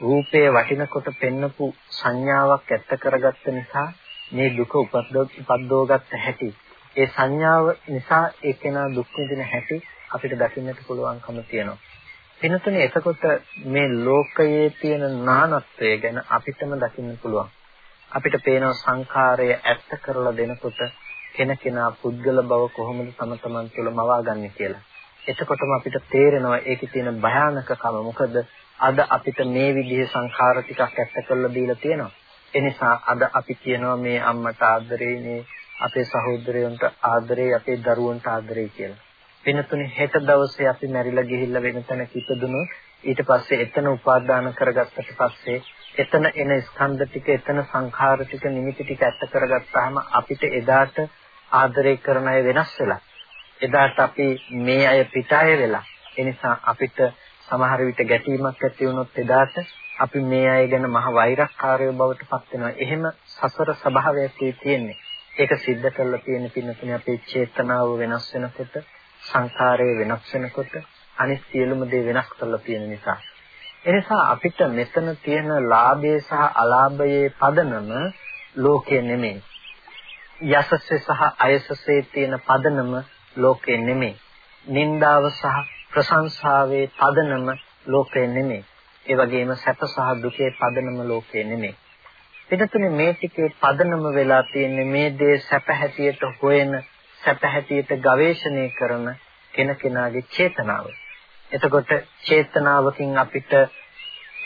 රූපයේ වටිනකොට පෙන්නපු සංඥාවක් ඇත්ත කරගත්ත නිසා මේ දුක උපද්දවගත්ත හැටි ඒ සංඥාව නිසා ඒ කෙනා දුක් විඳින හැටි අපිට දකින්නට පුළුවන්කම තියෙනවා. වෙනතුනේ එතකොට මේ ලෝකයේ තියෙන නානත්වය ගැන අපිටම දකින්න පුළුවන්. අපිට පේන සංඛාරය ඇත්ත කරලා දෙනකොට කෙනකෙනා පුද්ගල බව කොහොමද තම තමන් තුළ මවාගන්නේ කියලා. එතකොටම අපිට තේරෙනවා ඒකේ තියෙන භයානකකම. මොකද අද අපිට මේ විදිහේ සංඛාර ටිකක් ඇත්ත කරලා දීලා තියෙනවා. ඒ නිසා අද අපි කියනවා මේ අම්මට ආදරේ මේ අපේ සහෝදරයන්ට ආදරේ අපේ දරුවන්ට ආදරේ කියලා. වෙනතුනේ හෙට දවසේ අපි මැරිලා ගිහිල්ලා වෙන තැනක ඉපදුනොත් ඊට පස්සේ එතන උපාදාන කරගත්තට පස්සේ එතන එන ස්කන්ධ ටික එතන සංඛාර ටික නිමිති ටික ඇත්ත කරගත්තාම අපිට එදාට ආදරය කරන අය වෙනස් වෙලා එදාට අපි මේ අය පිටාය වෙලා ඒ නිසා අපිට සමහර විට ගැටීමක් ඇති වුණොත් එදාට අපි මේ අය ගැන මහ වෛරක්කාරයෝ බවට පත් වෙනවා. එහෙම සසර ස්වභාවයක් තියෙන්නේ. ඒක सिद्ध කරලා තියෙන පින්නතුනේ අපේ චේතනාව වෙනස් වෙනකොට සංකාරය වෙනස් වෙනකොට අනිත් සියලුම දේ වෙනස් කරලා තියෙන නිසා. එනිසා අපිට මෙතන තියෙන ලාභයේ සහ අලාභයේ පදනම ලෝකය නෙමෙයි. යසස්සේ සහ අයසස්සේ තියෙන පදනම ලෝකය නෙමෙයි. නින්දාව සහ ප්‍රශංසාවේ පදනම ලෝකය නෙමෙයි. ඒ වගේම සැප සහ දුකේ පදනම ලෝකය නෙමෙයි. පිටතුනේ මේ ටිකේ පදනම වෙලා තියෙන්නේ මේ දේ සැප හැටියට හොයන සැප හැටියට ගවේෂණය කරන කෙනකෙනාගේ චේතනාව. එතකොට චේතනාවකින් අපිට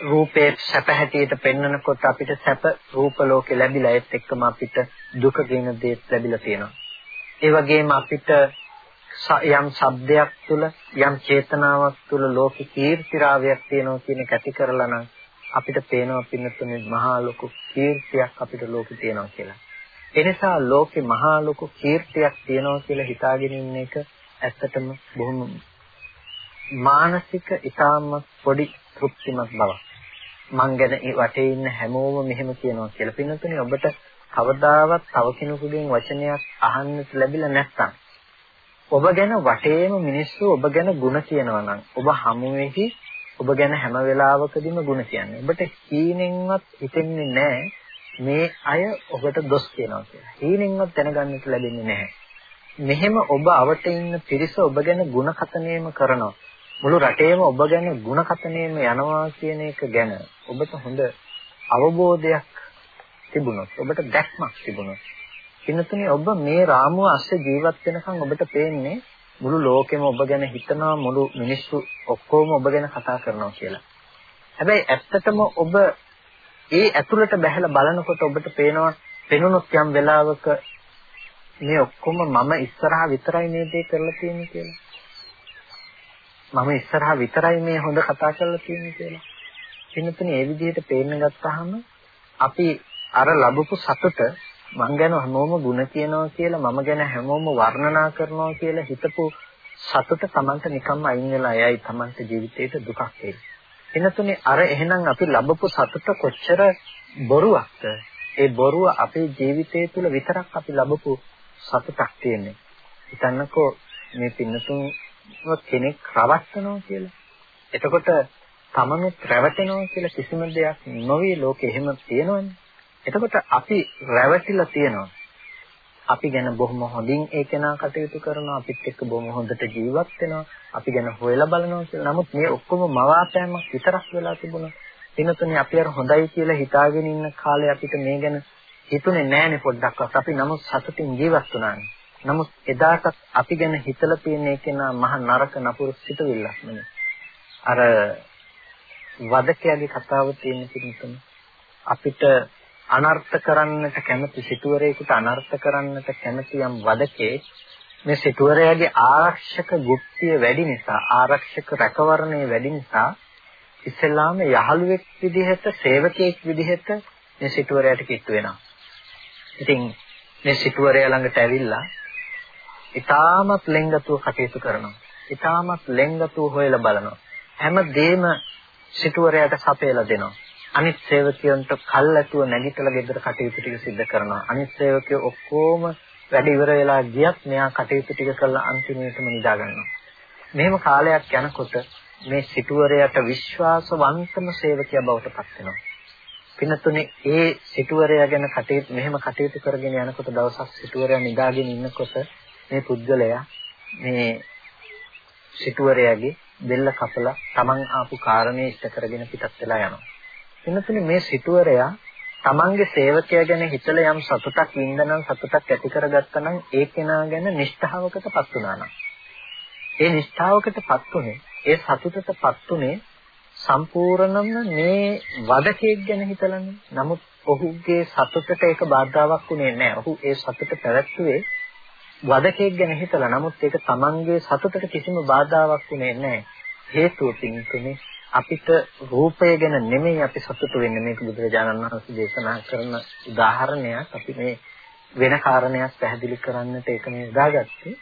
රූපේ සැප හැටියට පෙන්වනකොට අපිට සැප රූප ලෝකේ ලැබිලා ඒත් එක්කම අපිට දුක කියන දේත් ලැබිලා තියෙනවා. ඒ වගේම අපිට යම් ශබ්දයක් තුළ යම් චේතනාවක් තුළ ලෝක කීර්තිරාවයක් තියෙනවා කියන එක ඇති කරලා නම් අපිට පේනවා පින්නතුනේ මහා ලොකු කීර්තියක් අපිට ලෝකේ තියෙනවා කියලා. එනිසා ලෝකේ මහා ලොකු කීර්තියක් තියෙනවා කියලා හිතාගෙන ඉන්න එක ඇත්තටම බොහොම මානසික ඊටාම පොඩි තෘප්තිමත් බවක්. මං ගැන වටේ ඉන්න හැමෝම මෙහෙම කියනවා කියලා. පින්නතුනේ ඔබට කවදාවත් තව කෙනෙකුගෙන් වචනයක් අහන්න ලැබිලා නැත්නම් ඔබ ගැන වටේම මිනිස්සු ඔබ ගැන ಗುಣ කියනවා නම් ඔබ හමුවේහි ඔබ ගැන හැම වෙලාවකදීම ಗುಣ කියන්නේ. ඔබට හීනෙන්වත් හිතෙන්නේ නැහැ මේ අය ඔබට දොස් කියනවා කියලා. හීනෙන්වත් දැනගන්නට ලැබෙන්නේ නැහැ. මෙහෙම ඔබ අවට ඉන්න පිරිස ඔබ ගැන ಗುಣ කතනයම කරනවා. මුළු රටේම ඔබ ගැන ಗುಣ කතනයම යනවා කියන එක ගැන ඔබට හොඳ අවබෝධයක් තිබුණොත් ඔබට දැක්මක් තිබුණොත් පින්නතුනේ ඔබ මේ රාමුව අස්සේ ජීවත් වෙනකන් ඔබට පේන්නේ මුළු ලෝකෙම ඔබ ගැන හිතනවා මුළු මිනිස්සු ඔක්කොම ඔබ ගැන කතා කරනවා කියලා. හැබැයි ඇත්තටම ඔබ ඒ ඇතුළට බැහැලා බලනකොට ඔබට පේනවා පෙනුනොත් යම් වෙලාවක මේ ඔක්කොම මම ඉස්සරහා විතරයි මේ දේ කරලා තියෙන්නේ කියලා. මම ඉස්සරහා විතරයි මේ හොඳ කතා කරලා තියෙන්නේ කියලා. පින්නතුනේ මේ විදිහට පේන්න ගත්තාම අපි අර ලැබපු සතුට මං ගැන හැමෝම ಗುಣ කියනවා කියලා මම ගැන හැමෝම වර්ණනා කරනවා කියලා හිතපු සතුට Tamanta නිකම්ම අයින් වෙලා යයි Tamanta ජීවිතේට දුකක් එයි. එනතුනේ අර එහෙනම් අපි ලැබපු සතුට කොච්චර බොරුවක්ද? ඒ බොරුව අපේ ජීවිතය තුළ විතරක් අපි ලැබපු සතුටක් තියෙන්නේ. හිතන්නකෝ මේ පින්නතුන් කෙනෙක් රවට්ටනවා කියලා. එතකොට තමනුත් රැවටෙනවා කියලා කිසිම දෙයක් නොවේ ලෝකෙ එහෙම තියෙනවනේ. එතකොට අපි රැවටිලා තියෙනවා. අපි ගැන බොහොම හොඳින් ඒ කෙනා කටයුතු කරනවා අපිත් එක්ක බොහොම හොඳට ජීවත් වෙනවා අපි ගැන හොයලා බලනවා කියලා. නමුත් මේ ඔක්කොම මවාපෑමක් විතරක් වෙලා තිබුණා. දිනතුනේ අපි අර හොඳයි කියලා හිතාගෙන ඉන්න කාලේ අපිට මේ ගැන හිතුනේ නෑනේ පොඩ්ඩක්වත්. අපි නමුත් සතුටින් ජීවත් වුණානේ. නමුත් එදාට අපි ගැන හිතලා තියෙන එකේනා මහ නරක නපුරු සිතුවිල්ලක් නෙමෙයි. අර වදකයාගේ කතාව තියෙන පිටුතුනේ අපිට අනර්ථ කරන්නට කැමති සිටුවරයෙකුට අනර්ථ කරන්නට කැමති යම් වදකේ මේ සිටුවරයාගේ ආරක්ෂක ගුප්තිය වැඩි නිසා ආරක්ෂක රැකවරණය වැඩි නිසා ඉස්සෙල්ලාම යහළුවෙක් විදිහට සේවකයෙක් විදිහට මේ සිටුවරයාට කිට්ටු වෙනවා. ඉතින් මේ සිටුවරයා ළඟට ඇවිල්ලා ඊටාමත් ලෙන්ගතුව කටයුතු කරනවා. ඊටාමත් ලෙන්ගතුව හොයලා බලනවා. හැම දෙම සිටුවරයාට සපයලා දෙනවා. අනිත් සේවකයන්ට කල්ැතුව නැගිටලා ගෙදර කටයුතු ටික සිදු කරනවා. අනිත් සේවකයෝ ඔක්කොම වැඩ ඉවර වෙලා ගියත් මෙයා කටයුතු ටික කරලා අන්තිමේටම නිදා ගන්නවා. මෙහෙම කාලයක් යනකොට මේ සිටුවරයාට විශ්වාසවන්තම සේවකයා බවට පත් වෙනවා. පින්නතුනේ ඒ සිටුවරයා ගැන කටයුතු මෙහෙම කටයුතු කරගෙන යනකොට දවසක් සිටුවරයා නිදාගෙන ඉන්නකොට මේ පුද්ගලයා මේ සිටුවරයාගේ බෙල්ල කපලා Taman ආපු කාරණේ ඉෂ්ට කරගෙන පිටත් වෙලා යනවා. එනතුනේ මේ සිටුවරයා තමන්ගේ සේවකයා ගැන හිතලා යම් සතුටක් වින්දනම් සතුටක් ඇති කරගත්තා නම් ඒ කෙනා ගැන නිෂ්ඨාවකටපත් වුණා නම් ඒ නිෂ්ඨාවකටපත් උනේ ඒ සතුටටපත් උනේ සම්පූර්ණම මේ වදකෙක් ගැන හිතලානේ. නමුත් ඔහුගේ සතුටට ඒක බාධාවක් උනේ නැහැ. ඔහු ඒ සතුට පැවැත්වුවේ වදකෙක් ගැන හිතලා. නමුත් ඒක තමන්ගේ සතුටට කිසිම බාධාවක් උනේ නැහැ. හේතුව පින්තුනේ අපිට රූපය ගැන නෙමෙයි අපි සතුටු වෙන්නේ. මේක බුදුරජාණන් වහන්සේ දේශනා කරන උදාහරණයක්. අපි මේ වෙන කාරණයක් පැහැදිලි කරන්නට ඒක මේ උදාගත්තේ.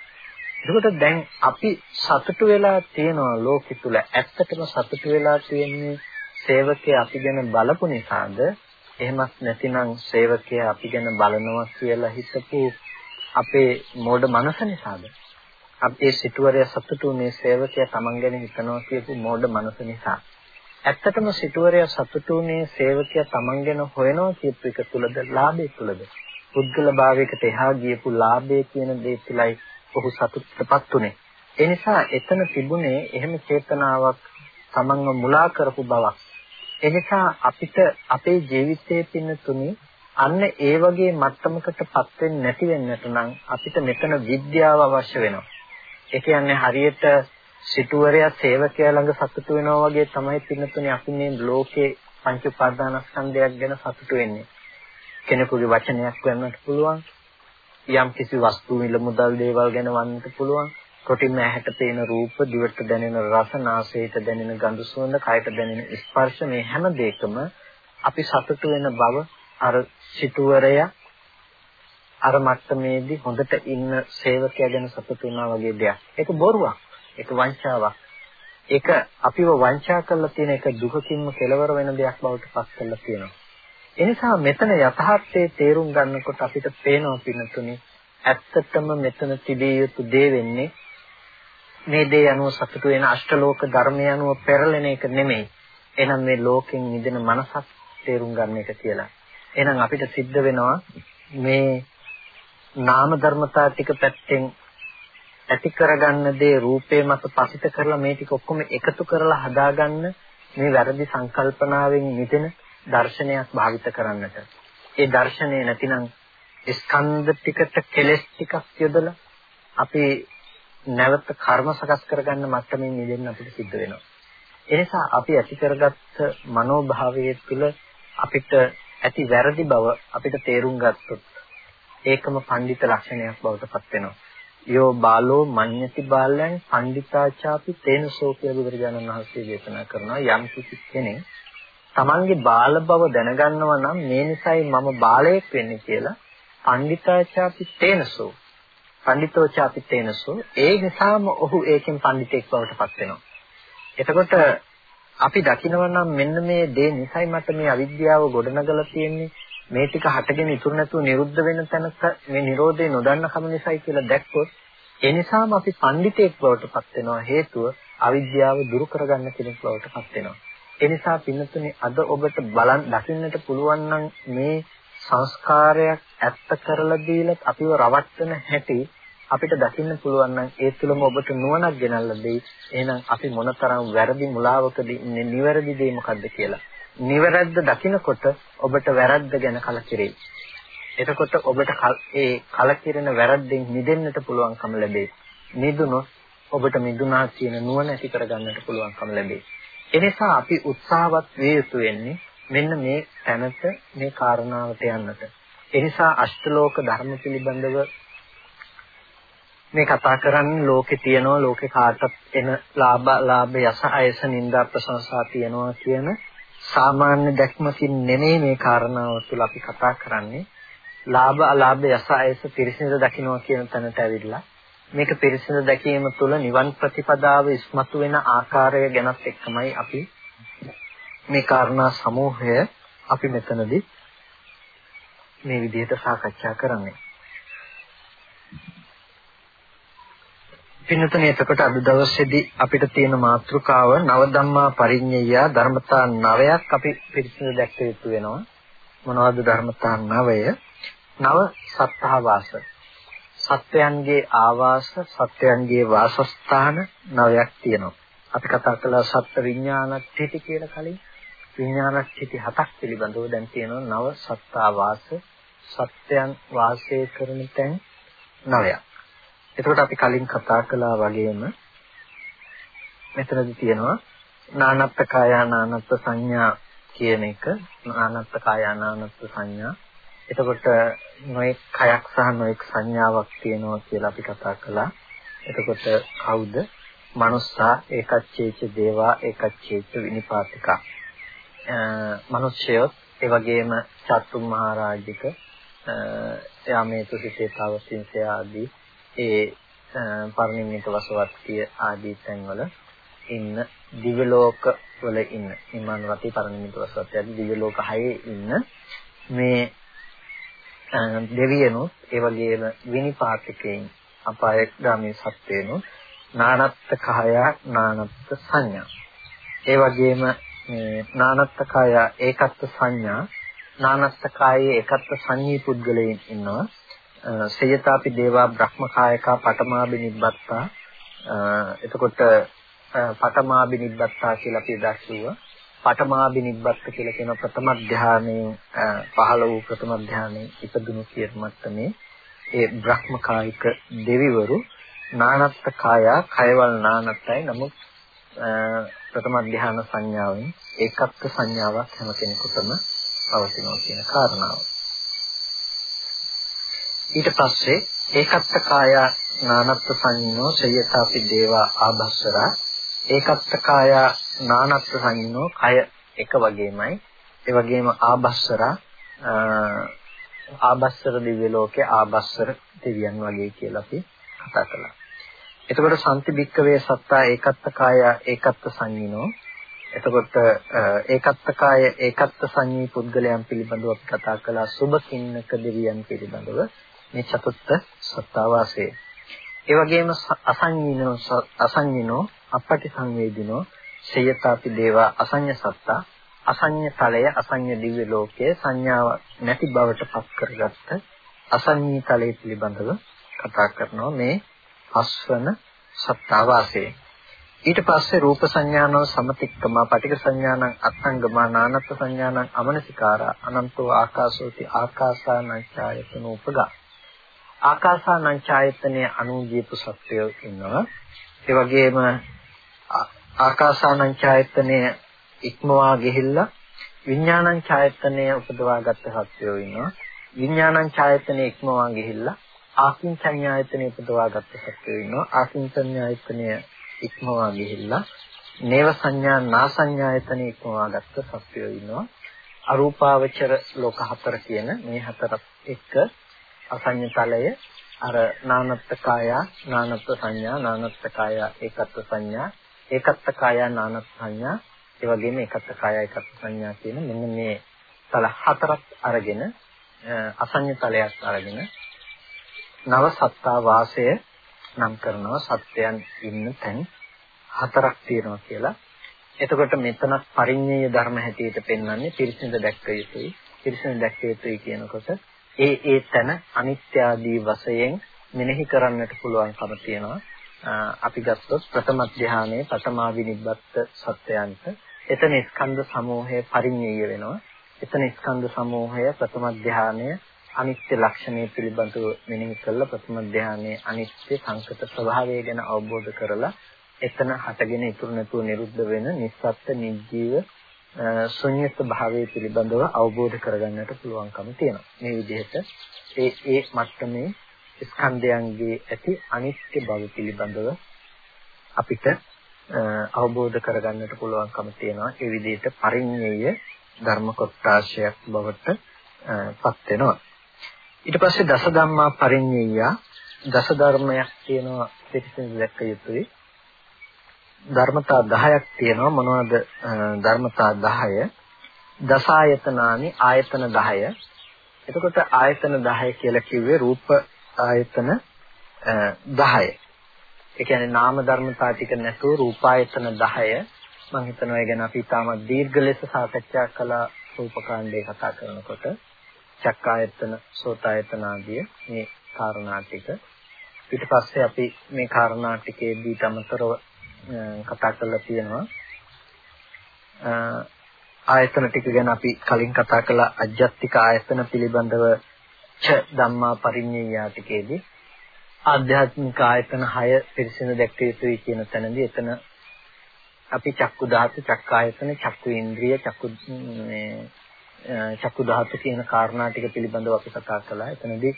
එතකොට දැන් අපි සතුටු වෙලා තියෙනවා ලෝකෙ තුල. ඇත්තටම සතුටු වෙලා තියෙන්නේ සේවකයා අපි ගැන බලපු නිසාද? එහෙමත් නැතිනම් සේවකයා අපි ගැන බලනවා කියලා හිතපු අපේ මෝඩ මනස නිසාද? අපේ සිටුවරය සතුටුුනේ සේවකයා Taman ගැන හිතනවා කියපු මෝඩ මනස නිසා. ඇත්තටම සිටුවරය සතුටුුනේ සේවකයා Taman ගැන හොයනවා කියපු එක තුලද ලාභය තුලද? පුද්ගල භාවයකට එහා ගියපු ලාභය කියන දේ තුලයි ඔහු සතුටටපත් උනේ. ඒ නිසා එතන තිබුණේ එහෙම චේතනාවක් Tamanව මුලා කරපු බවක්. ඒ නිසා අපිට අපේ ජීවිතයේ පින්න තුනේ අන්න ඒ වගේ මට්ටමකටපත් වෙන්නේ නැති වෙන්නට නම් අපිට මෙතන විද්‍යාව අවශ්‍ය වෙනවා. ඒ කියන්නේ හරියට සිටුවරයා සේවකයා ළඟ සතුටු වෙනවා වගේ තමයි පින්නතුනේ අපි මේ ලෝකේ පංච උපාදානස්කන්ධයක් ගැන සතුටු වෙන්නේ. කෙනෙකුගේ වචනයක් වෙන්නත් පුළුවන්. යම් කිසි වස්තු මිල මුදල් දේවල් ගැන වන්නත් පුළුවන්. කොටින්ම ඇහැට පේන රූප, දිවට දැනෙන රස, නාසයට දැනෙන ගඳ සුවඳ, කයට දැනෙන ස්පර්ශ මේ හැම දෙයකම අපි සතුටු වෙන බව අර සිටුවරයා අර මට්ටමේදී හොඳට ඉන්න සේවකයා ගැන සතුටු වෙනවා වගේ දෙයක්. ඒක බොරුවක්. ඒක වංචාවක්. ඒක අපිව වංචා කරලා තියෙන එක දුකකින්ම කෙලවර වෙන දෙයක් බවට පත් කරලා තියෙනවා. එනිසා මෙතන යථාර්ථයේ තේරුම් ගන්නකොට අපිට පේනවා පින්නතුනි ඇත්තටම මෙතන තිබිය යුතු දේ වෙන්නේ මේ දේ අනුව සතුටු වෙන අෂ්ටලෝක ධර්මය අනුව පෙරලෙන එක නෙමෙයි. එහෙනම් මේ ලෝකෙන් මිදෙන මනසක් තේරුම් ගන්න එක කියලා. එහෙනම් අපිට සිද්ධ වෙනවා මේ නාම ධර්මතා ටික පැත්තෙන් ඇති කරගන්න දේ රූපේ මත පසිත කරලා මේ ටික ඔක්කොම එකතු කරලා හදාගන්න මේ වැරදි සංකල්පනාවෙන් මිදෙන දර්ශනයක් භාවිත කරන්නට. ඒ දර්ශනය නැතිනම් ස්කන්ධ ටිකට කෙලස් ටිකක් යොදලා අපි නැවත කර්ම සකස් කරගන්න මට්ටමින් මිදෙන්න අපිට සිද්ධ වෙනවා. එනිසා අපි ඇති කරගත්ත මනෝභාවයේ තුළ අපිට ඇති වැරදි බව අපිට තේරුම් ගත්තොත් ඒකම පඬිත ලක්ෂණයක් බවට පත් වෙනවා. යෝ බාලෝ මඤ්ඤති බාලයන් පඬිතාචාපි තේනසෝ කියලා බුදුරජාණන් වහන්සේ දේශනා කරනවා යම් කිසි කෙනෙක් තමන්ගේ බාල බව දැනගන්නවා නම් මේ නිසයි මම බාලයෙක් වෙන්නේ කියලා පඬිතාචාපි තේනසෝ පඬිතෝචාපි තේනසෝ ඒ නිසාම ඔහු ඒකෙන් පඬිතෙක් බවට පත් වෙනවා. එතකොට අපි දකිනවා නම් මෙන්න මේ දේ නිසයි මට මේ අවිද්‍යාව ගොඩනගලා තියෙන්නේ මේ ටික හටගෙන ඉතුරු නැතුව නිරුද්ධ වෙන තැනක මේ Nirodhe නොදන්න කම නිසායි කියලා දැක්කොත් ඒ නිසාම අපි පඬිතෙක් බවට පත් වෙනවා හේතුව අවිද්‍යාව දුරු කරගන්න කෙනෙක් බවට පත් වෙනවා. ඒ නිසා පින්නතුනේ අද ඔබට බලන් දකින්නට පුළුවන් නම් මේ සංස්කාරයක් ඇත්ත කරලා දීලා අපිව රවට්ටන හැටි අපිට දකින්න පුළුවන් නම් ඒ තුළම ඔබට නුවණක් ගෙනල්ලා දෙයි. එහෙනම් අපි මොනතරම් වැරදි මුලාවකදී ඉන්නේ නිවැරදි දේ මොකද්ද කියලා. නිවැරද්ද දකිනකොට ඔබට වැරද්ද ගැන කලකිරෙයි. එතකොට ඔබට ඒ කලකිරෙන වැරද්දෙන් මිදෙන්නට පුළුවන්කම ලැබේ. මිදුනොත් ඔබට මිදුනා කියන නුවණ ඇති කරගන්නට පුළුවන්කම ලැබේ. එනිසා අපි උත්සාහවත් විය යුතු වෙන්නේ මෙන්න මේ තැනට මේ කාරණාවට යන්නට. එනිසා අෂ්ටලෝක ධර්ම පිළිබඳව මේ කතා කරන්නේ ලෝකේ තියනවා ලෝකේ කාටත් එන ලාභ ලාභ යස අයස නිന്ദා ප්‍රශංසා තියනවා කියන සාමාන්‍ය දැක්මකින් නෙමෙයි මේ කාරණාව තුළ අපි කතා කරන්නේ. ලාභ අලාභ යස අයස පිරිසිදු දකින්නවා කියන තැනට ඇවිල්ලා. මේක පිරිසිදු දැකීම තුළ නිවන් ප්‍රතිපදාව ඉස්මතු වෙන ආකාරය ගැනත් එක්කමයි අපි මේ කාරණා සමූහය අපි මෙතනදී මේ විදිහට සාකච්ඡා කරන්නේ. පින්නතනේ එතකොට අද දවසේදී අපිට තියෙන මාතෘකාව නව ධම්මා පරිඤ්ඤය ධර්මතා නවයක් අපි පිළිසිඳ දැක්ක යුතු වෙනවා. මොනවද ධර්මතා නවය? නව සත්තාවාස. සත්වයන්ගේ ආවාස, සත්වයන්ගේ වාසස්ථාන නවයක් තියෙනවා. අපි කතා කළා සත්ත්ව විඥානත්‍ත්‍ටි කියලා කලින්. විඥානත්‍ටි හතක් පිළිබඳව දැන් තියෙනවා නව සත්තාවාස. සත්වයන් වාසය කරන තැන් නවයක්. එතකොට අපි කලින් කතා කළා වගේම මෙතනදී තියෙනවා නානත්ත් කාය නානත්ත් සංඥා කියන එක. නානත්ත් කාය නානත්ත් සංඥා. එතකොට නොඑක් කයක් සහ නොඑක් සංඥාවක් තියෙනවා කියලා අපි කතා කළා. එතකොට කවුද? මනුස්සා ඒකච්චේච දේවා ඒකච්චේච විනිපාතිකා. මිනිස්යොත් ඒ වගේම චතුම් මහරජික යාමේතු සිතේ තවසින්සේ ආදී ඒ පරිණිමිත වසවත්තිය ආදී තැන්වල ඉන්න දිව්‍ය ලෝක වල ඉන්න. ඉමාන රති පරිණිමිත වසවත්තිය ආදී දිව්‍ය ලෝක හයේ ඉන්න මේ දෙවියනුත් ඒ වගේම විනිපාතිකයන් අපායගාමී සත්වේනු නානත්ත් කහය නානත්ත් සංඥා. ඒ වගේම මේ නානත්ත් කය ඒකත්ව සංඥා නානත්ත් කායේ ඒකත්ව සංඤී පුද්ගලයන් ඉන්නවා. සේයතාපි දේවා බ්‍රහ්මකායකා පඨමාබි නිබ්බත්තා. එතකොට පඨමාබි නිබ්බත්තා කියලා අපි දැක්වුවා පඨමාබි නිබ්බත්ත කියලා කියන ප්‍රථම ධානයේ පහළ වූ ප්‍රථම ධානයේ ඉපදුණු කියන මට්ටමේ ඒ බ්‍රහ්මකායික දෙවිවරු නානත්ත් කාය කයවල් නානත්තයි. නමුත් ප්‍රථම ධාන සංඥාවෙන් ඒකත්ව සංඥාවක් හැම කෙනෙකුටම පවතිනවා කියන කාරණාව. ඊට පස්සේ ඒකත්ත කාය නානත්ත් සංඤ්ඤෝ සයතාපි දේවා ආභස්සරා. ඒකත්ත කාය නානත්ත් සංඤ්ඤෝ කය එක වගේමයි. ඒ වගේම ආභස්සරා ආභස්සර දිව්‍ය ලෝකේ ආභස්සර දෙවියන් වගේ කියලා අපි කතා කළා. එතකොට සම්ති බික්කවේ සත්තා ඒකත්ත කාය ඒකත්ත සංඤිනෝ එතකොට ඒකත්ත කාය ඒකත්ත සංඤී පුද්ගලයන් පිළිබඳව අපි කතා කළා සුභ කින්නක දෙවියන් පිළිබඳව. මේ චතුත්ථ සත්තාවාසය. ඒ වගේම අසඤ්ඤිනෝ අසඤ්ඤිනෝ අපටි සංවේදිනෝ සයතාපි දේවා අසඤ්ඤ සත්තා අසඤ්ඤ තලය අසඤ්ඤ දිව්‍ය ලෝකයේ සංඥාව නැති බවට පත් කරගත්ත අසඤ්ඤී තලයේ පිළිබඳව කතා කරනවා මේ පස්වන සත්තාවාසය. ඊට පස්සේ රූප සංඥානෝ සමතික්කම පටික සංඥානං අත්ංගමා නානත් සංඥානං අමනසිකාරා අනන්තෝ ආකාශෝති ආකාසානං උපගා ආකාසානං ඡායතනයේ අනුජීපු සත්වයෝ ඉන්නවා. ඒ වගේම ආකාසානං ඡායතනයේ ඉක්මවා ගිහිල්ලා විඥානං ඡායතනයේ උපදවාගත්ත සත්වයෝ ඉන්නවා. විඥානං ඡායතනයේ ඉක්මවා ගිහිල්ලා ආකින්චඤ්ඤායතනයේ උපදවාගත්ත සත්වයෝ ඉන්නවා. ආකින්චඤ්ඤායතනයේ ඉක්මවා ගිහිල්ලා නේව සංඥා නාසඤ්ඤායතනයේ ඉක්මවාගත්ත සත්වයෝ ඉන්නවා. අරූපාවචර ලෝක හතර කියන මේ හතරත් එක්ක අසඤ්ඤ තලය අර නානත්ත් කාය නානත්ත් සංඥා නානත්ත් කාය ඒකත්ව සංඥා ඒකත්ත කාය නානත් සංඥා ඒ වගේම ඒකත්ත කාය ඒකත්ව සංඥා කියන මෙන්න මේ තල හතරක් අරගෙන අසඤ්ඤ තලයක් අරගෙන නව සත්තා වාසය නම් කරනවා සත්‍යයන් ඉන්න තැන් හතරක් තියෙනවා කියලා. එතකොට මෙතන පරිඤ්ඤය ධර්ම හැටියට පෙන්වන්නේ පිරිසිදු දැක්ක යුතුයි. පිරිසිදු දැක්ක යුතුයි කියනකොට ඒ ඒ තන අනිත්‍ය ආදී වශයෙන් මෙනෙහි කරන්නට පුළුවන්කම තියෙනවා. අපි ගත්තොත් ප්‍රථම ධානයේ ප්‍රථමා විනිබ්බත් සත්‍යයන්ට එතන ස්කන්ධ සමූහය පරිඤ්ඤය වෙනවා. එතන ස්කන්ධ සමූහය ප්‍රථම ධානය අනිත්‍ය ලක්ෂණය පිළිබඳව මෙනෙහි කළා ප්‍රථම ධානයේ අනිත්‍ය සංකත ස්වභාවය ගැන අවබෝධ කරලා එතන හටගෙන ඉතුරු නැතුව නිරුද්ධ වෙන නිස්සත්ත්‍ය නිජීව ශුන්‍යත භාවයේ පිළිබඳව අවබෝධ කරගන්නට පුළුවන්කම තියෙනවා. මේ විදිහට ඒ ඒ මට්ටමේ ස්කන්ධයන්ගේ ඇති අනිත්‍ය බව පිළිබඳව අපිට අවබෝධ කරගන්නට පුළුවන්කම තියෙනවා. ඒ විදිහට පරිඤ්ඤය ධර්ම කොටාශයක් බවට පත් වෙනවා. ඊට පස්සේ දස ධම්මා පරිඤ්ඤය දස ධර්මයක් තියෙනවා පිටින් දැක්ක යුතුයි. ධර්මතා 10ක් තියෙනවා. මොනවද ධර්මතා 10 දසායතනානි ආයතන 10 එතකොට ආයතන 10 කියලා කිව්වේ රූප ආයතන 10 ඒ කියන්නේ නාම ධර්මතා ටික නැතුව රූපායතන 10 මම හිතනවා ඒ ගැන අපි තාම දීර්ඝ ලෙස සාකච්ඡා කළා රූපකාණ්ඩේ කතා කරනකොට. චක්කායතන සෝතායතන ආදී මේ කාරණා ටික. ඊට පස්සේ අපි මේ කාරණා ටිකේදී තමතරව කතා කරලා තියෙනවා ආයතන ටික ගැන අපි කලින් කතා කළ අජ්ජත්තික ආයතන පිළිබඳව ච ධම්මා පරිඤ්ඤය ටිකේදී ආධ්‍යාත්මික ආයතන 6 පිරිසිදු දැක්විය යුතුයි කියන තැනදී එතන අපි චක්කු ධාතු, චක්කායතන, චක්කු ඉන්ද්‍රිය, චක්කු මේ චක්කු ධාතු කියන කාරණා ටික පිළිබඳව අපි කතා කළා. එතනදී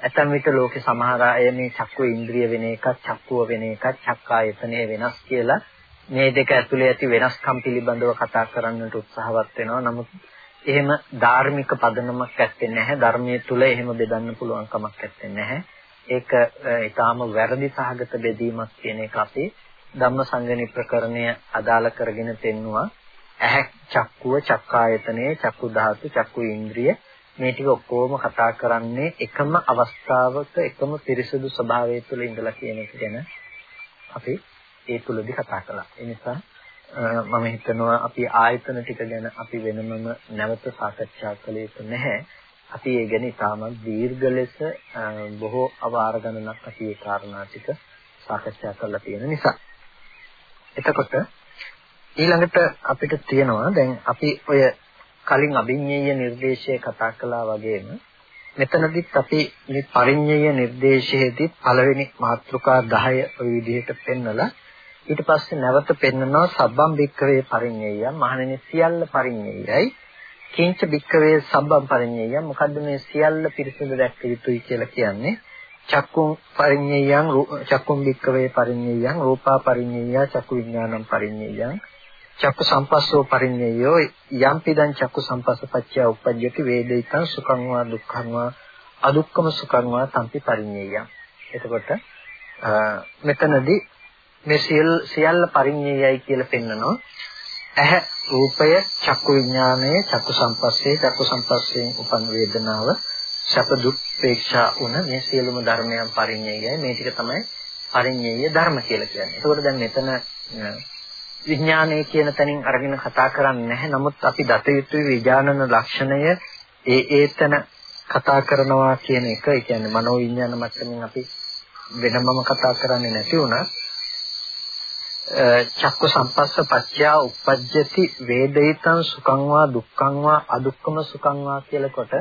ඇතැම් විට ලෝකේ සමහර අය මේ චක්කු ඉන්ද්‍රිය වෙන එකක්, චක්කුව වෙන එකක්, චක්කායතනය වෙනස් කියලා මේ දෙක ඇතුලේ ඇති වෙනස්කම් පිළිබඳව කතා කරන්නට උත්සාහවත් වෙනවා. නමුත් එහෙම ධාර්මික පදනමක් ඇත්තේ නැහැ. ධර්මයේ තුල එහෙම බෙදන්න පුළුවන් කමක් ඇත්තේ නැහැ. ඒක ඊටාම වැරදි සහගත බෙදීමක් කියන එක අපි ධම්මසංගණි ප්‍රකරණය අදාළ කරගෙන තෙන්නවා. ඇහැ චක්කුව චක්කායතනයේ චක්කු ධාතු චක්කු ඉන්ද්‍රිය මේ ටික ඔක්කොම කතා කරන්නේ එකම අවස්ථාවක එකම පිරිසුදු ස්වභාවය තුළ ඉඳලා කියන එක ගැන අපි ඒ තුලදී කතා කළා. ඒ නිසා මම හිතනවා අපි ආයතන ටික ගැන අපි වෙනමම නැවත සාකච්ඡා කළ යුතු නැහැ. අපි ඒ ගැන ඉතාමත් දීර්ඝ ලෙස බොහෝ අවාර ගණනක් අපි ඒ කාරණා ටික සාකච්ඡා කරලා තියෙන නිසා. එතකොට ඊළඟට අපිට තියෙනවා දැන් අපි ඔය කලින් අභිඤ්ඤේය නිර්දේශය කතා කළා වගේම මෙතනදිත් අපි මේ පරිඤ්ඤය නිර්දේශයේදී පළවෙනි මාතෘකා 10 ඔය විදිහට පෙන්නලා ඊට පස්සේ නැවත පෙන්නනවා සබ්බම් බික්කවේ පරිඤ්ඤය මහණෙනි සියල්ල පරිඤ්ඤයයි. කිංච බික්කවේ සබ්බම් පරිඤ්ඤය මොකද්ද මේ සියල්ල පිරිසිදු දැක්ක යුතුයි කියලා කියන්නේ? චක්කුම් පරිඤ්ඤයං චක්කුම් බික්කවේ පරිඤ්ඤයං රූපා පරිඤ්ඤය චක්කු විඥානම් පරිඤ්ඤයං චක්කු සම්පස්සෝ පරිඤ්ඤයෝ යම්පිදං චක්කු සම්පස්ස පච්චය උපජ්ජති වේදිතං සුඛං වා දුක්ඛං වා අදුක්කම සුඛං වා තම්පි පරිඤ්ඤයං. එතකොට මෙතනදී මේ සියල් සියල්ල පරිඤ්ඤයයි කියලා පෙන්නනවා. ඇහැ රූපය චක්කු විඥානය චක්කු සම්පස්සේ චක්කු සම්පස්යෙන් උපන් වේදනාව සැප දුක් ප්‍රේක්ෂා වුණ මේ සියලුම ධර්මයන් පරිඤ්ඤයයි. මේ ටික තමයි පරිඤ්ඤය ධර්ම කියලා කියන්නේ. ඒකෝට දැන් මෙතන විඥානය කියන තැනින් අරගෙන කතා කරන්නේ නැහැ. නමුත් අපි දත යුතුයි විඥානන ලක්ෂණය ඒ ඒතන කතා කරනවා කියන එක. ඒ කියන්නේ මනෝ විඥාන මට්ටමින් අපි වෙනමම කතා කරන්නේ නැති වුණා. චක්ක සම්පස්ස පච්චයා uppajjati වේදිතං සුඛං වා දුක්ඛං වා අදුක්ඛම සුඛං වා කියලා කොට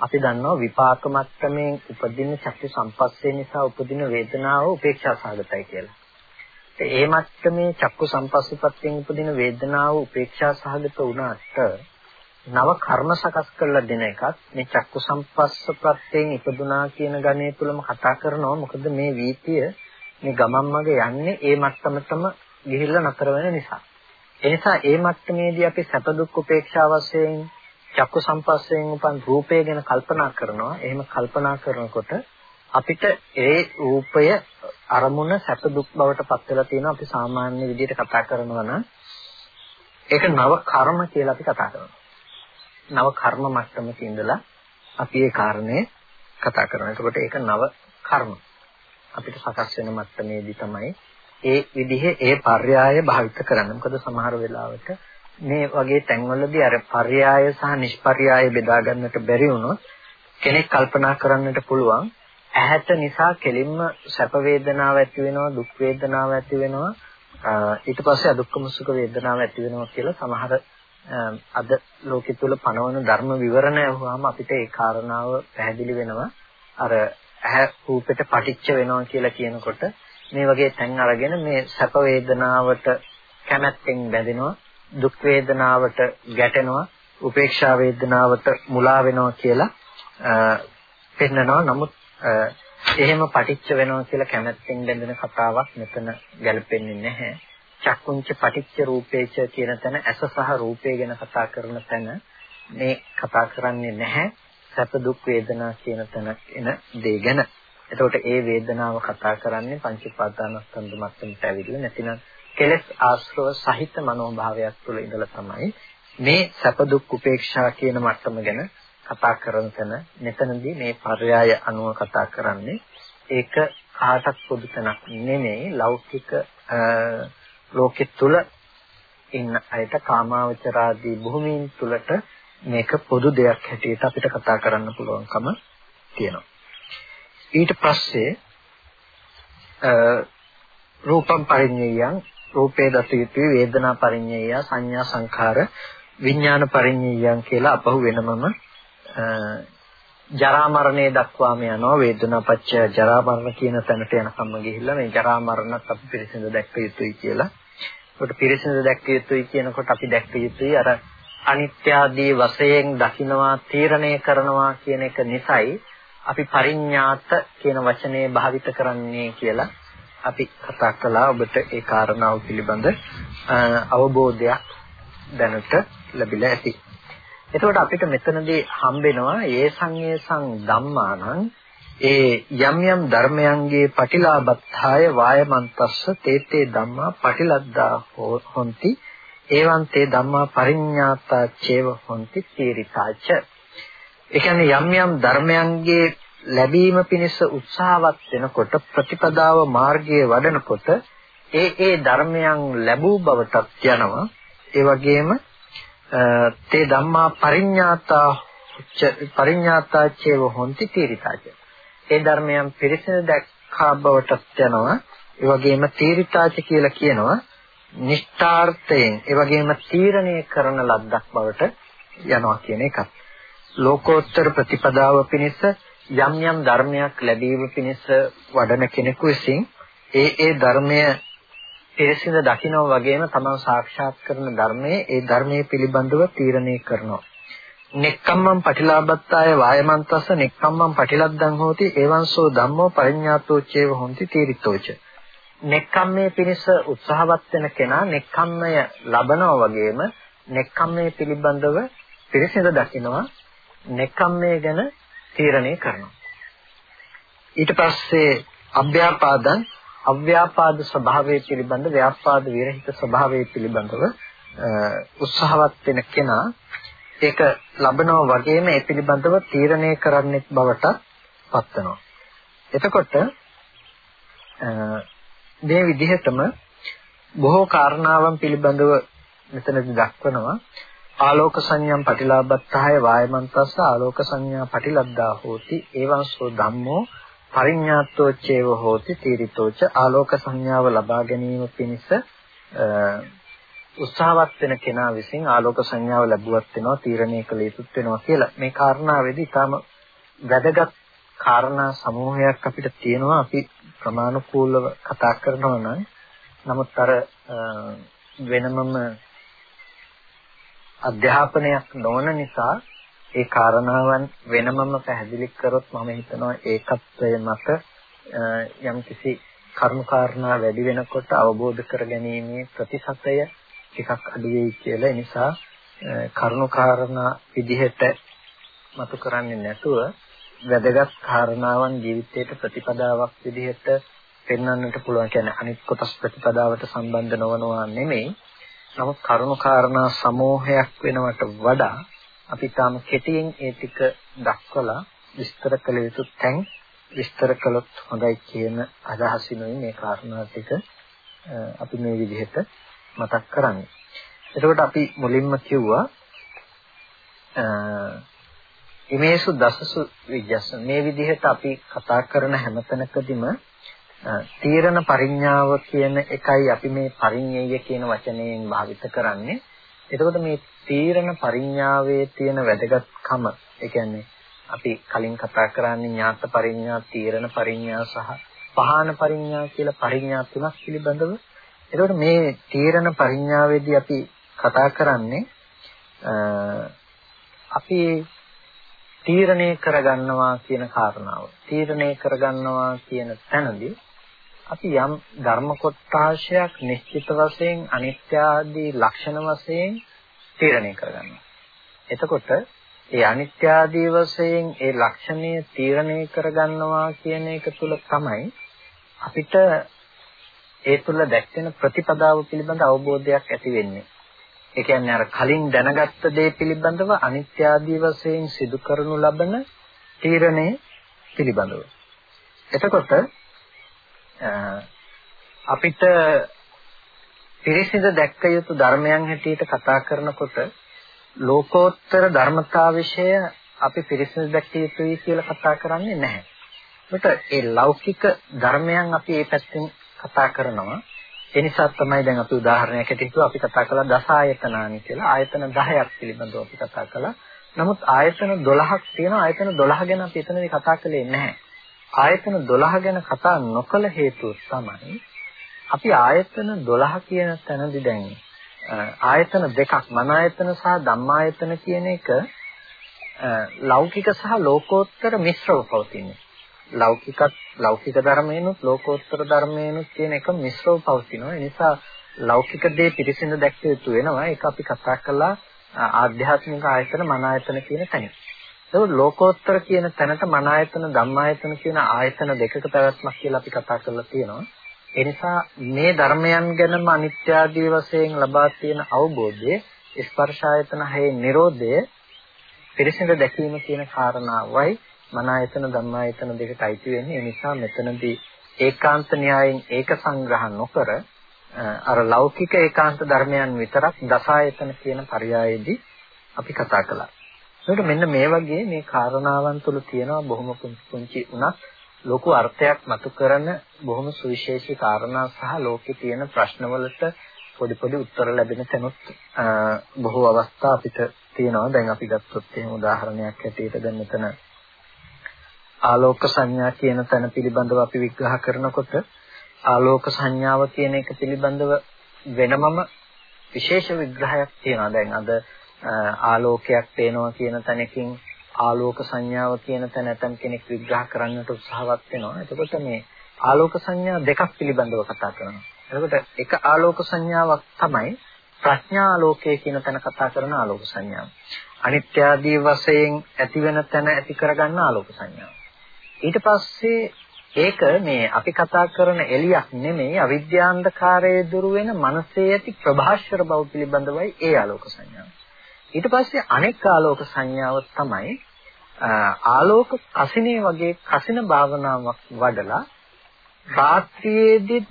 අපි දන්නවා විපාක මට්ටමින් උපදින චක්ක සම්පස්සේ නිසා උපදින වේදනාව උපේක්ෂා සහගතයි කියලා. ඒ මට්ටමේ චක්කු සම්පස්සපත්තෙන් උපදින වේදනාව උපේක්ෂා සහගත වුණාට නව කර්ම සකස් කරලා දෙන එකත් මේ චක්කු සම්පස්සපත්තෙන් ඉපදුනා කියන ගණේ තුලම කතා කරනවා මොකද මේ වීතිය මේ ගමන් මග යන්නේ ඒ මට්ටමටම ගිහිල්ලා නතර වෙන නිසා. ඒ නිසා ඒ මට්ටමේදී අපි සැප දුක් උපේක්ෂා වශයෙන් චක්කු සම්පස්සයෙන් උපන් රූපය ගැන කල්පනා කරනවා. එහෙම කල්පනා කරනකොට අපිට ඒ රූපය අරමුණ සැප දුක් බවට පත් වෙලා තියෙනවා අපි සාමාන්‍ය විදිහට කතා කරනවා නම් ඒක නව කර්ම කියලා අපි කතා කරනවා. නව කර්ම මට්ටමක ඉඳලා අපි ඒ කාරණේ කතා කරනවා. එතකොට ඒක නව කර්ම. අපිට සකස් වෙන මට්ටමේදී තමයි ඒ විදිහේ ඒ පర్యాయ භාවිත කරන්න. මොකද සමහර වෙලාවට මේ වගේ තැන්වලදී අර පర్యాయ සහ නිෂ්පర్యాయ බෙදා ගන්නට බැරි වුණොත් කෙනෙක් කල්පනා කරන්නට පුළුවන් ඇහැට නිසා කෙලින්ම සැප වේදනාව ඇති වෙනවා දුක් වේදනාව ඇති වෙනවා. ඊට පස්සේ අදුක්කම සුඛ වේදනාව ඇති වෙනවා කියලා සමහර අද ලෝකෙ තුල පනවන ධර්ම විවරණ අහුවාම අපිට ඒ කාරණාව පැහැදිලි වෙනවා. අර ඇහැ රූපෙට පටිච්ච වෙනවා කියලා කියනකොට මේ වගේ තැන් අරගෙන මේ සැප වේදනාවට කැමැත්තෙන් බැඳෙනවා දුක් වේදනාවට ගැටෙනවා උපේක්ෂා වේදනාවට මුලා වෙනවා කියලා පෙන්නනවා. නමුත් එහෙම පටිච්ච වෙනවා කියලා කැමැත්තෙන් බැඳෙන කතාවක් මෙතන ගැලපෙන්නේ නැහැ චක්කුංච පටිච්ච රූපේච කියන තැන ඇස සහ රූපය ගැන කතා කරන තැන මේ කතා කරන්නේ නැහැ සැප දුක් වේදනා කියන තැන එන දේ ගැන. එතකොට ඒ වේදනාව කතා කරන්නේ පංච උපාදානස්කන්ධ මට්ටමට ඇවිල්ලා නැතිනම් කෙලෙස් ආශ්‍රව සහිත මනෝභාවයක් තුළ ඉඳලා තමයි මේ සැප දුක් උපේක්ෂා කියන මට්ටම ගැන කතා කරන තැන මෙතනදී මේ පర్యాయ අනුව කතා කරන්නේ. ඒක කාටත් පොදු තැනක් නෙමෙයි ලෞකික ලෝකෙ තුල ඉන්න අයට කාමාවචරාදී භූමීන් තුලට මේක පොදු දෙයක් හැටියට අපිට කතා කරන්න පුළුවන්කම තියෙනවා. ඊට පස්සේ රූපම් පරිඤ්ඤයං රූපේ දත යුතුය වේදනා පරිඤ්ඤය සංඥා සංඛාර විඥාන පරිඤ්ඤයයන් කියලා අපහු වෙනමම ජරා මරණය දක්වාම යනවා වේදනා පච්චය ජරා මරණ කියන තැනට යනකම්ම ගිහිල්ලා මේ ජරා මරණත් අපි පිරිසිදු දැක්ක යුතුයි කියලා. ඒකට පිරිසිදු දැක්ක යුතුයි කියනකොට අපි දැක්ක යුතුයි අර අනිත්‍ය ආදී වශයෙන් දකින්නවා තීරණය කරනවා කියන එක නිසයි අපි පරිඥාත කියන වචනේ භාවිත කරන්නේ කියලා අපි කතා කළා ඔබට ඒ කාරණාව පිළිබඳ අවබෝධයක් දැනට ලැබිලා ඇති. එතකොට අපිට මෙතනදී හම්බෙනවා ඒ සංයේසං ධම්මානං ඒ යම් යම් ධර්මයන්ගේ පටිලාබත්තාය වායමන්තස්ස තේතේ ධම්මා පටිලද්දා හොಂತಿ එවං තේ ධම්මා පරිඤ්ඤාතා චේව හොಂತಿ තීරිතාච. ඒ කියන්නේ යම් යම් ධර්මයන්ගේ ලැබීම පිණිස උත්සාහවත් වෙනකොට ප්‍රතිපදාව මාර්ගයේ වඩනකොට ඒ ඒ ධර්මයන් ලැබූ බවටත් යනවා. ඒ වගේම තේ ධම්මා පරිඤ්ඤාතා පරිඤ්ඤාතා චේව හොಂತಿ තීරිතාච. ඒ ධර්මයන් පිරිසිදු දැක්කා බවටත් යනවා. ඒ වගේම තීරිතාච කියලා කියනවා. නිෂ්ඨාර්ථයෙන් ඒ වගේම තීරණය කරන ලද්දක් බවට යනවා කියන එකත්. ලෝකෝත්තර ප්‍රතිපදාව පිණිස යම් යම් ධර්මයක් ලැබීම පිණිස වඩන කෙනෙකු විසින් ඒ ඒ ධර්මය පිරිසිඳ දකින්න වගේම තමන් සාක්ෂාත් කරන ධර්මයේ ඒ ධර්මයේ පිළිබඳව තීරණය කරනවා. නෙක්කම්මං පටිලාබත්තාය වායමන්තස්ස නෙක්කම්මං පටිලද්දං හෝති එවංසෝ ධම්මෝ පරිඤ්ඤාතෝ චේව හොಂತಿ තීරිතෝච නෙක්ඛම්මයේ පිණිස උත්සාහවත් වෙන කෙනා නෙක්ඛම්මය ලබනවා වගේම නෙක්ඛම්මයේ පිළිබඳව පිරිසිඳ දකිනවා නෙක්ඛම්මය ගැන තීරණය කරනවා ඊට පස්සේ අභ්‍යාපාදං අව්‍යාපාද ස්වභාවය පිළිබඳ ව්‍යාපාද විරහිත ස්වභාවය පිළිබඳව උත්සාහවත් වෙන කෙනා ඒක ලබනවා වගේම ඒ පිළිබඳව තීරණය කරන්නෙක් බවට පත් වෙනවා එතකොට මේ විදිහටම බොහෝ කාරණාවන් පිළිබඳව මෙතනදී දක්වනවා. ආලෝක සංඥාම් පටිලාබත්තාය වායමන්තස්ස ආලෝක සංඥා පටිලද්දා හෝති එවංසෝ ධම්මෝ පරිඤ්ඤාතෝ චේව හෝති තීරිතෝච ආලෝක සංඥාව ලබා ගැනීම පිණිස උත්සාහවත් වෙන කෙනා විසින් ආලෝක සංඥාව ලැබුවත් වෙනවා තීරණය කළ යුතුත් වෙනවා කියලා. මේ කාරණාවේදී ඊටම වැදගත් කාරණා සමූහයක් අපිට තියෙනවා. අපි ප්‍රමාණිකූලව කතා කරනවා නම් නමුත් අර වෙනමම අධ්‍යාපනයක් නොවන නිසා ඒ කාරණාවන් වෙනමම පැහැදිලි කරොත් මම හිතනවා ඒකත්වය මත යම්කිසි කරුණු කාරණා වැඩි වෙනකොට අවබෝධ කරගැනීමේ ප්‍රතිශතය ටිකක් අඩු වෙයි කියලා. ඒ නිසා කරුණු කාරණා විදිහට මතු කරන්නේ නැතුව වැදගත් කාරණාවන් ජීවිතයට ප්‍රතිපදාවක් විදිහට පෙන්වන්නට පුළුවන් කියන්නේ අනිත් කොටස් ප්‍රතිපදාවට සම්බන්ධ නොවනවා නෙමෙයි. නමුත් කරුණු කාරණා සමූහයක් වෙනවට වඩා අපි තාම කෙටියෙන් ඒ ටික දක්වලා විස්තර කළ යුතු තැන් විස්තර කළොත් හොඳයි කියන අදහසිනුයි මේ කාරණා ටික අපි මේ විදිහට මතක් කරන්නේ. එතකොට අපි මුලින්ම කිව්වා ඉමේසු දසසු විජ්ජස් මේ විදිහට අපි කතා කරන හැමතැනකදීම තීරණ පරිඥාව කියන එකයි අපි මේ පරිඤ්ඤය කියන වචනයෙන් භාවිත කරන්නේ. එතකොට මේ තීරණ පරිඥාවේ තියෙන වැදගත්කම ඒ කියන්නේ අපි කලින් කතා කරන්නේ ඥාත පරිඥා, තීරණ පරිඥා සහ පහාන පරිඥා කියලා පරිඥා තුනක් පිළිබඳව. එතකොට මේ තීරණ පරිඥාවේදී අපි කතා කරන්නේ අපි තීරණය කරගන්නවා කියන කාරණාව. තීරණය කරගන්නවා කියන තැනදී අපි යම් ධර්ම කොටාශයක් නිශ්චිත වශයෙන් අනිත්‍ය ආදී ලක්ෂණ වශයෙන් තීරණය කරගන්නවා. එතකොට ඒ අනිත්‍ය ආදී වශයෙන් ඒ ලක්ෂණය තීරණය කරගන්නවා කියන එක තුල තමයි අපිට ඒ තුල දැක්වෙන ප්‍රතිපදාව පිළිබඳ අවබෝධයක් ඇති වෙන්නේ. ඒ කියන්නේ අර කලින් දැනගත්ත දේ පිළිබඳව අනිත්‍ය ආදී වශයෙන් සිදු කරනු ලබන තීරණය පිළිබඳව. එතකොට අපිට පිරිසිදු දැක්ක යුතු ධර්මයන් හැටියට කතා කරනකොට ලෝකෝත්තර ධර්මතා વિશે අපි පිරිසිදු දැක්ක යුතුයි කියලා කතා කරන්නේ නැහැ. ඒකට ඒ ලෞකික ධර්මයන් අපි මේ පැත්තෙන් කතා කරනවා. ඒ නිසා තමයි දැන් අපි උදාහරණයක් ඇටියට අපි කතා කළා දස ආයතනානි කියලා. ආයතන 10ක් පිළිබඳව අපි කතා කළා. නමුත් ආයතන 12ක් තියෙනවා. ආයතන 12 ගැන අපි එතනදී කතා කළේ නැහැ. ආයතන 12 ගැන කතා නොකළ හේතුව තමයි අපි ආයතන 12 කියන තැනදී දැන් ආයතන දෙකක් මන ආයතන සහ ධම්මායතන කියන එක ලෞකික සහ ලෝකෝත්තර මිශ්‍රව පවතින්නේ. ලෞකිකත් ලෞකික ධර්මයනුත් ලෝකෝත්තර ධර්මයනුත් කියන එක මිශ්‍රව පවතිනවා. ඒ නිසා ලෞකික දේ පිරිසිදු දැක්විය යුතු වෙනවා. ඒක අපි කතා කළා ආධ්‍යාත්මික ආයතන මන ආයතන කියන තැන. ඒක ලෝකෝත්තර කියන තැනට මන ආයතන ධම්මායතන කියන ආයතන දෙකක පැවැත්මක් කියලා අපි කතා කරලා තියෙනවා. ඒ නිසා මේ ධර්මයන් ගැනම අනිත්‍ය ආදී වශයෙන් ලබා තියෙන අවබෝධය ස්පර්ශ ආයතන හයේ Nirodha පිරිසිදු දැකීම කියන කාරණාවයි මන ආයතන ධම්මායතන දෙකට අයිති වෙන්නේ. ඒ නිසා මෙතනදී ඒකාන්ත න්‍යායෙන් ඒක සංග්‍රහ නොකර අර ලෞකික ඒකාන්ත ධර්මයන් විතරක් දසායතන කියන පරයයේදී අපි කතා කළා. ඒකට මෙන්න මේ වගේ මේ කාරණාවන් තුල තියෙනවා බොහොම පුංචි උනත් ලොකු අර්ථයක් මතු කරන බොහොම සුවිශේෂී කාරණා සහ ලෝකේ තියෙන ප්‍රශ්නවලට පොඩි පොඩි උත්තර ලැබෙන තැනුත් බොහෝ අවස්ථා අපිට තියෙනවා. දැන් අපි ගත්තොත් එහෙම උදාහරණයක් ඇටියට දැන් මෙතන ආලෝක සංඥා කියන තැන පිළිබඳව අපි විග්‍රහ කරනකොට ආලෝක සංඥාව කියන එක පිළිබඳව වෙනමම විශේෂ විග්‍රහයක් තියෙනවා. දැන් අද ආලෝකයක් පේනවා කියන තැනකින් ආලෝක සංඥාව කියන තැන නැතම් කෙනෙක් විග්‍රහ කරන්නට උත්සාහවත් වෙනවා. එතකොට මේ ආලෝක සංඥා දෙකක් පිළිබඳව කතා කරනවා. එතකොට එක ආලෝක සංඥාවක් තමයි ප්‍රඥා ආලෝකය කියන තැන කතා කරන ආලෝක සංඥාව. අනිත්‍ය ආදී වශයෙන් ඇති වෙන තැන ඇති කරගන්න ආලෝක සංඥාව. ඊට පස්සේ ඒක මේ අපි කතා කරන එළියක් නෙමෙයි අවිද්‍යාන්ධකාරයේ දුරු වෙන මනසේ ඇති ප්‍රභාෂර බව පිළිබඳවයි ඒ ආලෝක සංඥාව. ඊට පස්සේ අනෙක් ආලෝක සංඥාව තමයි ආලෝක කසිනේ වගේ කසින භාවනාවක් වඩලා රාත්‍රියේදී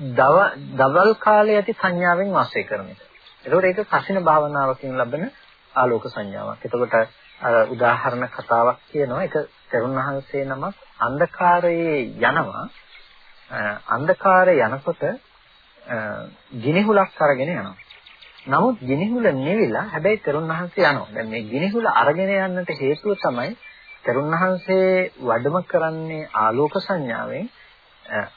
දවල් කාලයේ ඇති සංඥාවෙන් වාසය කරන එක. ඒකෝට ඒක කසින භාවනාවකින් ලැබෙන ආලෝක සංඥාවක්. එතකොට අර උදාහරණ කතාවක් කියනවා ඒක තරුණහන්සේ නමක් අන්ධකාරයේ යනවා අන්ධකාරය යනකොට ගිනිහුලක් අරගෙන යනවා. නමුත් ගිනිහුල නෙවිලා හැබැයි තරුණහන්සේ යනවා. දැන් මේ ගිනිහුල අරගෙන යන්නට හේතුව තමයි තරුණහන්සේ වඩම කරන්නේ ආලෝක සංඥාවෙන්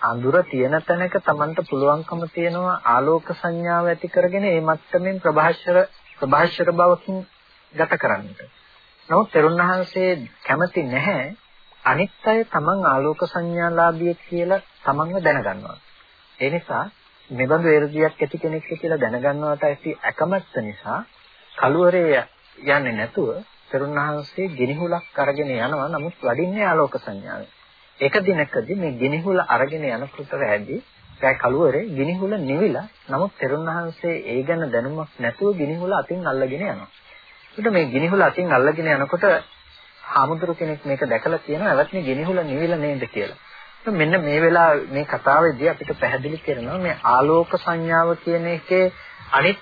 අඳුර තියෙන තැනක Tamanට පුළුවන්කම තියෙනවා ආලෝක සංඥාව ඇති කරගෙන ඒ මට්ටමින් ප්‍රභාෂර ප්‍රභාෂර බවකින් ගත කරන්නට. නමුත් තරුණහන්සේ කැමති නැහැ අනිත් අය තමන් ආලෝක සංඥාලාභියෙක් කියලා තමන්ව දැනගන්නවා. ඒ නිසා මෙබඳු එර්ජියක් ඇති කෙනෙක් කියලා දැනගන්නවට ඇති අකමැත්ත නිසා කලුවරේ යන්නේ නැතුව තරුණහන්සේ ගිනිහුලක් අරගෙන යනවා නමුත් වඩින්නේ ආලෝක සංඥාවෙන්. එක දිනකදී මේ ගිනිහුල අරගෙන යනකොට වැඩි දැන් කලුවරේ ගිනිහුල නිවිලා නමුත් තරුණහන්සේ ඒ ගැන දැනුමක් නැතුව ගිනිහුල අතින් අල්ලගෙන යනවා. ඒකට මේ ගිනිහුල අතින් අල්ලගෙන යනකොට හාමුදුරු කෙනෙක් මේක දැකලා කියනවා එවත්නි ගෙනිහුල නිවිල නේද කියලා. මෙන්න මේ වෙලාව මේ කතාවේදී අපිට පැහැදිලි කරනවා මේ ආලෝක සංඥාව කියන එකේ අනිත්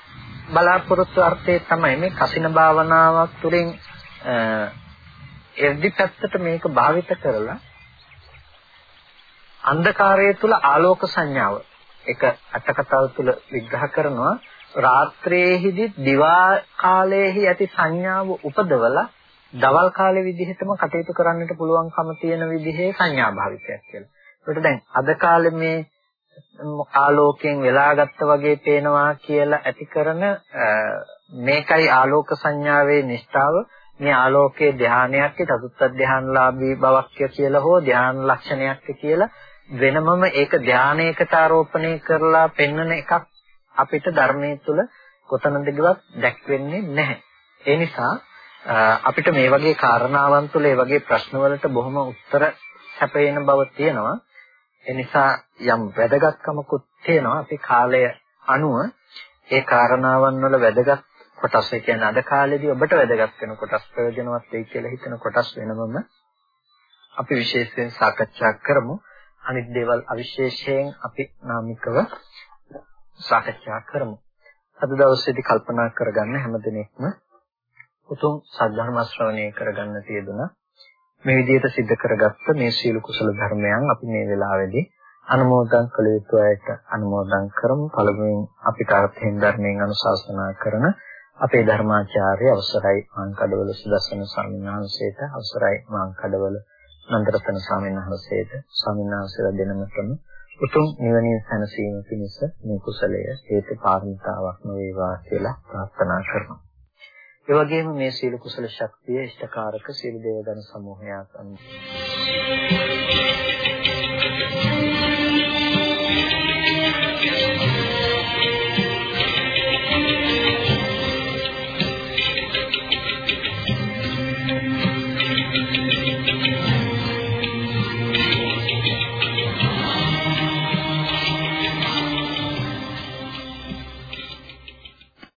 බලාපොරොත්තු අර්ථය තමයි මේ කසින භාවනාවක් තුළින් එර්දි පැත්තට මේක භාවිත කරලා අන්ධකාරය තුල ආලෝක සංඥාව එක අටකතාව තුල විග්‍රහ කරනවා. රාත්‍රියේහිදී දිවා කාලයේහි ඇති සංඥාව උපදවලා දවල් කාලේ විදිහටම කටයුතු කරන්නට පුළුවන්කම තියෙන විදිහේ සංඥා භාවිතයක් කියලා. ඒකට දැන් අද කාලේ මේ ආලෝකයෙන් වෙලාගත්ත වගේ පේනවා කියලා ඇති කරන මේකයි ආලෝක සංඥාවේ නිෂ්ඨාව මේ ආලෝකයේ ධානයක් චතුත්ථ ධානලාභී බවක් කියලා හෝ ධාන ලක්ෂණයක් කියලා වෙනමම ඒක ධානයකට ආරෝපණය කරලා පෙන්වන එකක් අපිට ධර්මයේ තුල කොතනදගවත් දැක්වෙන්නේ නැහැ. ඒ නිසා අපිට මේ වගේ කාරණාවන් තුළ ඒ වගේ ප්‍රශ්නවලට බොහොම උත්තර සැපයන බව තියෙනවා. ඒ නිසා යම් වැදගත්කමකුත් තියෙනවා. අපි කාලය අනුව ඒ කාරණාවන් වල වැදගත් කොටස් ඒ කියන්නේ අද කාලේදී ඔබට වැදගත් වෙන කොටස් ප්‍රයෝජනවත් වෙයි කියලා හිතන කොටස් වෙනමම අපි විශේෂයෙන් සාකච්ඡා කරමු. අනිත් දේවල් අවිශේෂයෙන් අපි නාමිකව සාකච්ඡා කරමු. අද දවසේදී කල්පනා කරගන්න හැමදෙනෙක්ම උතුම් සද්ධර්ම ශ්‍රවණය කරගන්න තියදුනා. මේ විදිහට සිද්ධ කරගත්ත මේ සීල කුසල ධර්මයන් අපි මේ වෙලාවේදී අනුමෝදන් කළ යුතු අයට අනුමෝදන් කරමු. පළමුවෙන් අපිට අර්ථයෙන් ධර්මයෙන් අනුශාසනා කරන අපේ ධර්මාචාර්ය අවසරයි මාංකඩවල සුදස්සන ස්වාමීන් වහන්සේට අවසරයි මාංකඩවල නන්දරතන ස්වාමීන් වහන්සේට ස්වාමීන් වහන්සේලා දෙනමතම උතුම් නිවනින් සැනසීම පිණිස මේ කුසලය හේතු පාරමිතාවක් වේවා කියලා ප්‍රාර්ථනා කරනවා. ඒ වගේම මේ සීල කුසල ශක්තිය ඉෂ්ඨකාරක සීල දේවගණ සමූහයක් අනුව